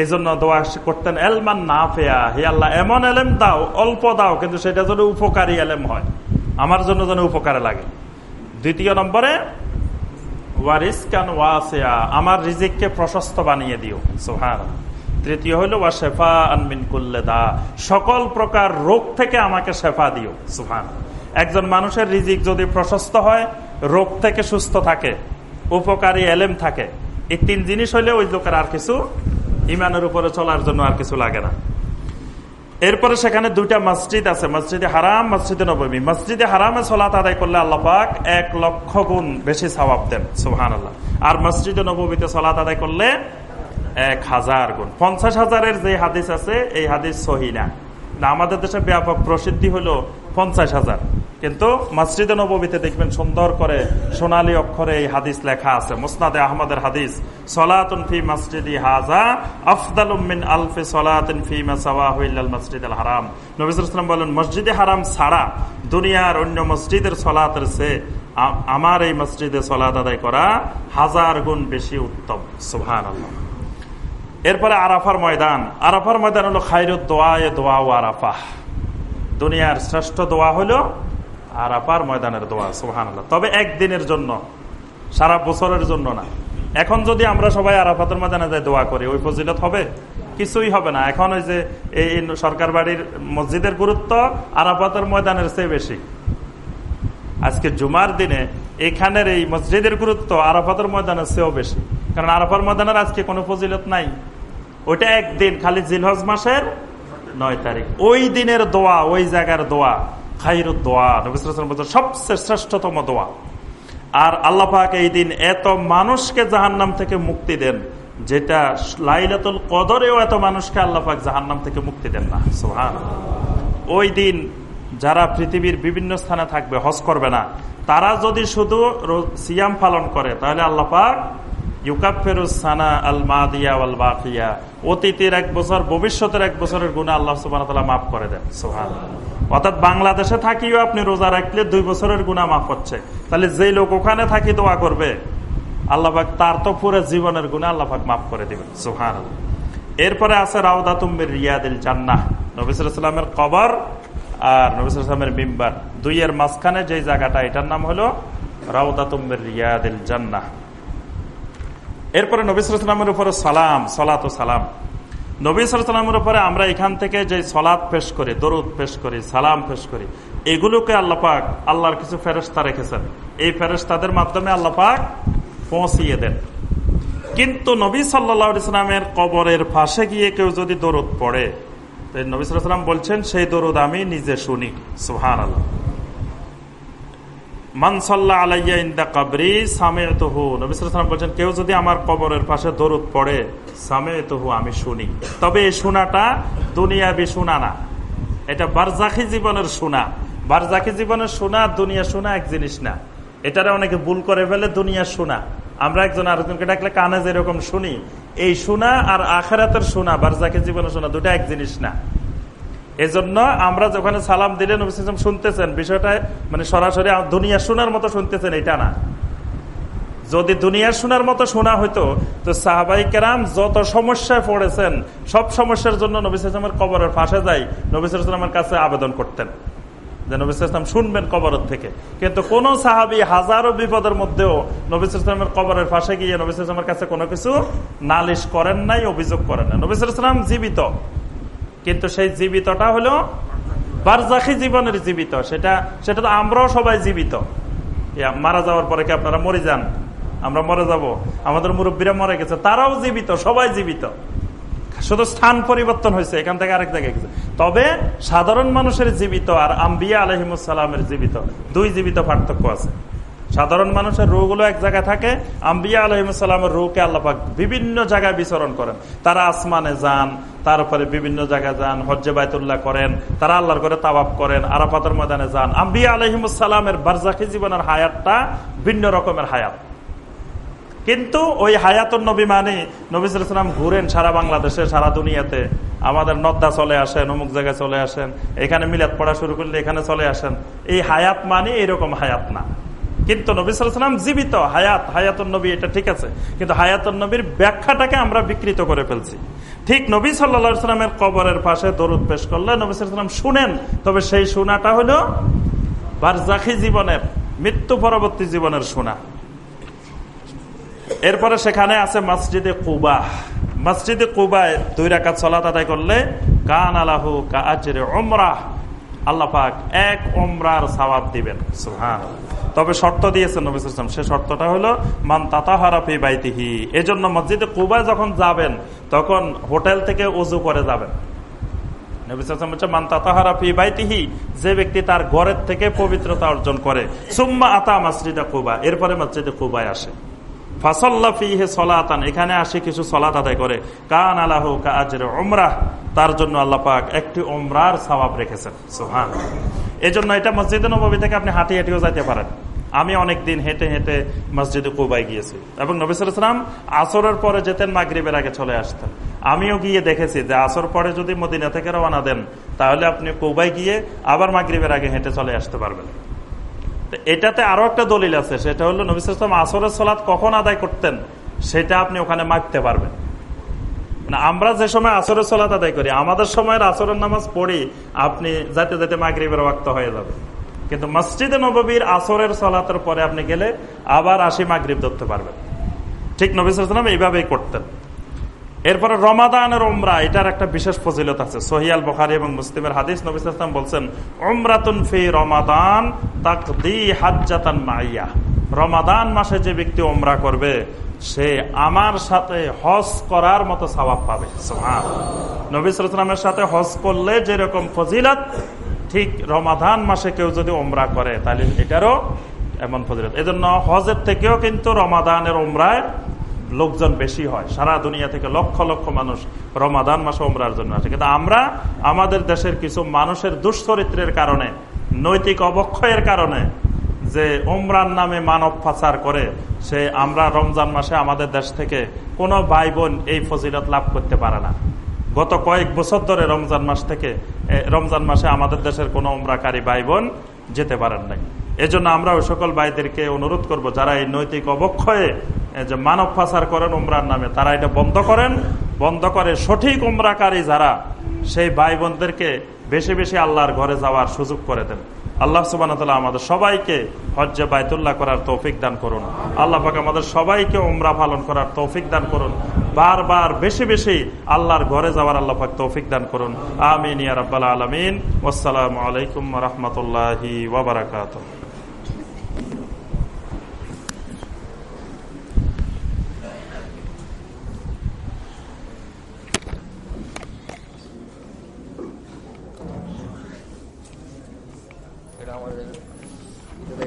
এই জন্য দোয়া করতেন এলমান না ফেয়া হে আল্লাহ, এমন এলেম দাও, অল্প দাও, কিন্তু সেটা যেন উপকারী এলেম হয়। আমার জন্য যেন উপকারে লাগে। দ্বিতীয় নম্বরে ওয়ারিসকান ওয়াসিয়া, আমার রিজিককে প্রশস্ত বানিয়ে দিও। সোহান তৃতীয় হইল, ওয়া শেফা আনমিন কুল্লে দা, সকল প্রকার রোগ থেকে আমাকে শেফা দিও। সুহান একজন মানুষের রিজিক যদি প্রশস্ত হয়, রোগ থেকে সুস্থ থাকে, উপকারী এলেম থাকে। এই তিন জিনিস হইলে ওই লোকের আর কিছু ইমানের উপরে চলার জন্য আর কিছু লাগে না। এরপরে সেখানে দুইটা মসজিদ আছে, মসজিদে হারাম, মসজিদে নবমী। মসজিদে হারামে সলাত আদায় করলে আল্লাহ পাক এক লক্ষ গুণ বেশি সবাব দেন সুহান আল্লাহ আর মসজিদে নবমীতে সলাত আদায় করলে এক হাজার গুণ। পঞ্চাশ হাজারের যে হাদিস আছে, এই হাদিস সহি না, আমাদের দেশে ব্যাপক প্রসিদ্ধি হলো পঞ্চাশ হাজার। কিন্তু মসজিদে নবীতে দেখবেন সুন্দর করে সোনালী অক্ষরে এই হাদিস লেখা আছে। মুসনাদে আহমদের হাদিস, সলাতুন ফি মসজিদি হাজা আফদাল মিন আলফে সলাতুন ফি মাসাওয়াহিল মসজিদ আল হারাম। নবিসাম বলেন, মসজিদে হারাম ছাড়া দুনিয়ার অন্য মসজিদের সলাতের সে আমার এই মসজিদে সলাত আদায় করা হাজার গুণ বেশি উত্তম। সুহান আল্লাহ এরপরে আরাফার ময়দান। আরাফার ময়দান হলো খাইরুদ দোয়া এ দোয়া ও আরাফা দুনিয়ার শ্রেষ্ঠ দোয়া হলো আরাফার ময়দানের দোয়া সুহান তবে একদিনের জন্য, সারা বছরের জন্য না। এখন যদি আমরা সবাই আরাফাতের ময়দানে যাই, দোয়া করি, ওই ফজিলত হবে? কিছুই হবে না। এখন ওই যে এই সরকার বাড়ির মসজিদের গুরুত্ব আরাফাতের ময়দানের চেয়ে বেশি। আজকে জুমার দিনে এখানের এই মসজিদের গুরুত্ব আরাফাতের ময়দানের চেয়েও বেশি। কারণ আরাফার ময়দানের আজকে কোনো ফজিলত নাই। ওইটা একদিন, খালি জিলহজ মাসের নয় তারিখ। ওই দিনের দোয়া, ওই জায়গার দোয়া খাইর দোয়া সবচেয়ে শ্রেষ্ঠতম দোয়া। আর আল্লাপাক এই দিন এত মানুষকে জাহান্নাম থেকে মুক্তি দেন, যেটা লাইলাতুল কদরেও এত মানুষকে আল্লাপাক জাহান্নাম থেকে মুক্তি দেন না। সোহান ওই দিন যারা পৃথিবীর বিভিন্ন স্থানে থাকবে, হজ করবে না, তারা যদি শুধু সিয়াম পালন করে, তাহলে আল্লাপাক ইউকাফেরুসানা আল মাদিয়া এক বছর, ভবিষ্যতের এক বছরের আল্লাহ মাফ করে দেন। অর্থাৎ বাংলাদেশে থাকিও আপনি রোজা রাখলে দুই বছরের মাফ হচ্ছে। তাহলে যে লোক ওখানে থাকি দোয়া করবে আল্লাহাক তার তো পুরো জীবনের গুণা আল্লাহাক মাফ করে দিবেন। সোহান এরপরে আছে রাউদা তুম্বির রিয়াদিল জান্নাহ। নবিসামের কবর আর নবিসামের মিম্বার। দুইয়ের মাঝখানে যে জায়গাটা, এটার নাম হলো রাউদা তুম্বির রিয়াদিল জান্নাহ। এরপরে নবিসামের উপরে সালাম, সলাত ও সালাম। নবী সালামের উপরে আমরা এখান থেকে যে সলাদ পেশ করি, দরুদ পেশ করি, সালাম পেশ করি, এগুলোকে আল্লাপাক আল্লাহর কিছু ফেরস্তা রেখেছেন। এই ফেরস্তাদের মাধ্যমে আল্লাপাক পৌঁছিয়ে দেন। কিন্তু নবী সাল্লা ইসলামের কবরের পাশে গিয়ে কেউ যদি দরুদ পড়ে নবী সাল্লাম বলছেন, সেই দরুদ আমি নিজে শুনি। সুহান আল্লাহ মানসাল্লাহ আলাইয়া ইন্দা কাবরি সামে তহু নবিসাম বলছেন, কেউ যদি আমার কবরের পাশে দরুদ পড়ে সামে তহু আমি শুনি। তবে এই শোনাটা দুনিয়াবি শোনা না। এটা বারজাখি জীবনের শোনা বারজাখি জীবনের শোনা দুনিয়া শোনা এক জিনিস না। এটারে অনেকে ভুল করে ফেলে, দুনিয়া শোনা আমরা একজন আরেকজনকে ডাকলে কানে যেরকম শুনি, এই শোনা আর আখেরাতের শোনা বারজাখি জীবনের শোনা দুটা এক জিনিস না। এজন্য আমরা যখন সালাম দিলে নবীলাম শুনতেছেন, বিষয়টা মানে সরাসরি দুনিয়া শোনার মতো শুনতেছেন এটা না। যদি দুনিয়া শোনার মতো শোনা হইতো, তো সাহাবাই কেরাম যত সমস্যায় পড়েছেন, সব সমস্যার জন্য নবিসামের কবরের ফাঁসে যাই নবিসামের কাছে আবেদন করতেন। যে নবিসাম শুনবেন কবরের থেকে। কিন্তু কোন সাহাবি হাজারো বিপদের মধ্যেও নবিসামের কবরের ফাঁসে গিয়ে নবিসামের কাছে কোনো কিছু নালিশ করেন নাই, অভিযোগ করেন না নবিসাম জীবিত। কিন্তু সেই জীবিতটা হলো বারজাখি জীবনের জীবিত। সেটা সেটা তো আমরাও সবাই জীবিত। মারা যাওয়ার পরে কি আপনারা মরে যান? আমরা মরে যাব। আমাদের মুরব্বীরা মরে গেছে, তারাও জীবিত, সবাই জীবিত। শুধু স্থান পরিবর্তন হয়েছে, এখান থেকে আরেক জায়গায় গেছে। তবে সাধারণ মানুষের জীবিত আর আম্বিয়া আলহিমুসালামের জীবিত, দুই জীবিত পার্থক্য আছে। সাধারণ মানুষের রোগগুলো এক জায়গায় থাকে, আম্বিয়া আলহিমসাল্লামের রোগকে আল্লাপাক বিভিন্ন জায়গায় বিচরণ করেন। তারা আসমানে যান তারপরে বিভিন্ন জায়গায় যান, হজ্জে বাইতুল্লাহ করেন, তারা আল্লাহর করে তাবাব করেন, আরাফাতের ময়দানে যান। আম্বিয়া আলহিমসাল্লামের বারজাকি জীবনের হায়াতটা ভিন্ন রকমের হায়াত। কিন্তু ওই হায়াতুন নবী মানে নবিসাম ঘুরেন সারা বাংলাদেশে, সারা দুনিয়াতে। আমাদের নদ্দা চলে আসেন, অমুক জায়গায় চলে আসেন, এখানে মিলাদ পড়া শুরু করলে এখানে চলে আসেন। এই হায়াত মানে এরকম হায়াত না। কিন্তু নবী সালাম জীবিত, হায়াত, হায়াতুন নবী, এটা ঠিক আছে। কিন্তু হায়াতুন নবীর ব্যাখ্যাটাকে আমরা বিকৃত করে ফেলছি। ঠিক নবী সাল্লা সাল্লামের কবরের পাশে দরুদ পেশ করলে নবী সাল্লাম শুনেন। তবে সেই শোনাটা হলো বারজাখি জীবনের, মৃত্যু পরবর্তী জীবনের শোনা। এরপরে সেখানে আছে মসজিদে কুবা। মসজিদে কুবায় দুই রাকাত চলাত আদায় করলে কান আলাহু কাজরে ওমরাহ আল্লাহ পাক এক ওমরার সওয়াব দিবেন। সুহান তবে শর্ত দিয়েছেন নবী সালাম সে শর্তটা হলো, মান তাতাহারা পে বাইতিহি। এজন্য মসজিদে কুবায় যখন যাবেন, তখন হোটেল থেকে উজু করে যাবেন। যে ব্যক্তি তার ঘরের থেকে পবিত্রতা অর্জন করে। সুম্মা আতা মসজিদে কুবা। এরপরে মসজিদে কুবায় আসে। ফাসল্লা ফিহে সলাতান, এখানে আসে কিছু সলাত আদায় করে। কান আলাহ কাজের ওমরাহ তার জন্য আল্লাহ পাক একটি ওমরার সবাব রেখেছেন। সোহান এই জন্য এটা মসজিদে নবী থেকে আপনি হাঁটি হাঁটিও যাইতে পারেন। আমি অনেক দিন হেঁটে হেঁটে মসজিদে কুবাই গিয়েছি এবং নবিসাম আসরের পরে যেতেন, মাগরীবের আগে চলে আসতেন। আমিও গিয়ে দেখেছি যে আসর পরে যদি মদিনা থেকে রওনা দেন, তাহলে আপনি কুবাই গিয়ে আবার মাগরীবের আগে হেঁটে চলে আসতে পারবেন। এটাতে আরও একটা দলিল আছে, সেটা হলো নবিসাম আসরের সলাৎ কখন আদায় করতেন, সেটা আপনি ওখানে মারতে পারবেন। আমরা যে সময় আসরের সলাত আদায় করি, আমাদের সময়ের আসরের নামাজ পড়ি, আপনি যাতে যাতে মাগরীবের ওয়াক্ত হয়ে যাবে। কিন্তু মসজিদে নবীর আসরের সলাতের পরে আপনি গেলে আবার আসি মাগরীব ধরতে পারবেন। ঠিক নবীলাম এইভাবেই করতেন। এরপরে রমাদানের ওমরা এটার একটা বিশেষ ফজিলত আছে। সহিয়াল বখারি এবং মুসলিমের হাদিস নবীলাম বলছেন ওমরাতুন ফি রমাদান তাক তাকদি হাজাতান মাইয়া। রমাদান মাসে যে ব্যক্তি ওমরা করবে, সে আমার সাথে হজ করার মতো স্বভাব পাবে। নবী সালামের সাথে হজ করলে যেরকম ফজিলত, ঠিক রমাধান মাসে কেউ যদি ওমরা করে, তাহলে এটারও এমন ফজিলত। এজন্য হজের থেকেও কিন্তু রমাদানের ওমরায় লোকজন বেশি হয়। সারা দুনিয়া থেকে লক্ষ লক্ষ মানুষ রমাদান মাসে ওমরার জন্য আসে। কিন্তু আমরা আমাদের দেশের কিছু মানুষের দুশ্চরিত্রের কারণে, নৈতিক অবক্ষয়ের কারণে যে ওমরান নামে মানব পাচার করে, সে আমরা রমজান মাসে আমাদের দেশ থেকে কোনো ভাই বোন এই ফজিলত লাভ করতে পারে না। গত কয়েক বছর ধরে রমজান মাস থেকে রমজান মাসে আমাদের দেশের কোনো উমরাকারী ভাই বোন যেতে পারেন নাই। এজন্য আমরা ওই সকল ভাইদেরকে অনুরোধ করব, যারা এই নৈতিক অবক্ষয়ে যে মানব পাচার করেন উমরার নামে, তারা এটা বন্ধ করেন। বন্ধ করে সঠিক উমরাকারী যারা, সেই ভাই বোনদেরকে বেশি বেশি আল্লাহর ঘরে যাওয়ার সুযোগ করে দেন। আল্লাহ সুবান আমাদের সবাইকে হজ্জে বাইতুল্লাহ করার তৌফিক দান করুন। আল্লাহ পাক আমাদের সবাইকে উমরা পালন করার তৌফিক দান করুন। বারবার বেশি বেশি আল্লাহর ঘরে যাওয়ার আল্লাহ পাক তৌফিক দান করুন। আমিন ইয়া রাব্বাল আলামিন। আসসালামু আলাইকুম রহমতুল্লাহি ওবরাকাত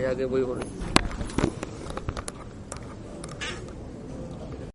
আগে বই পড়ে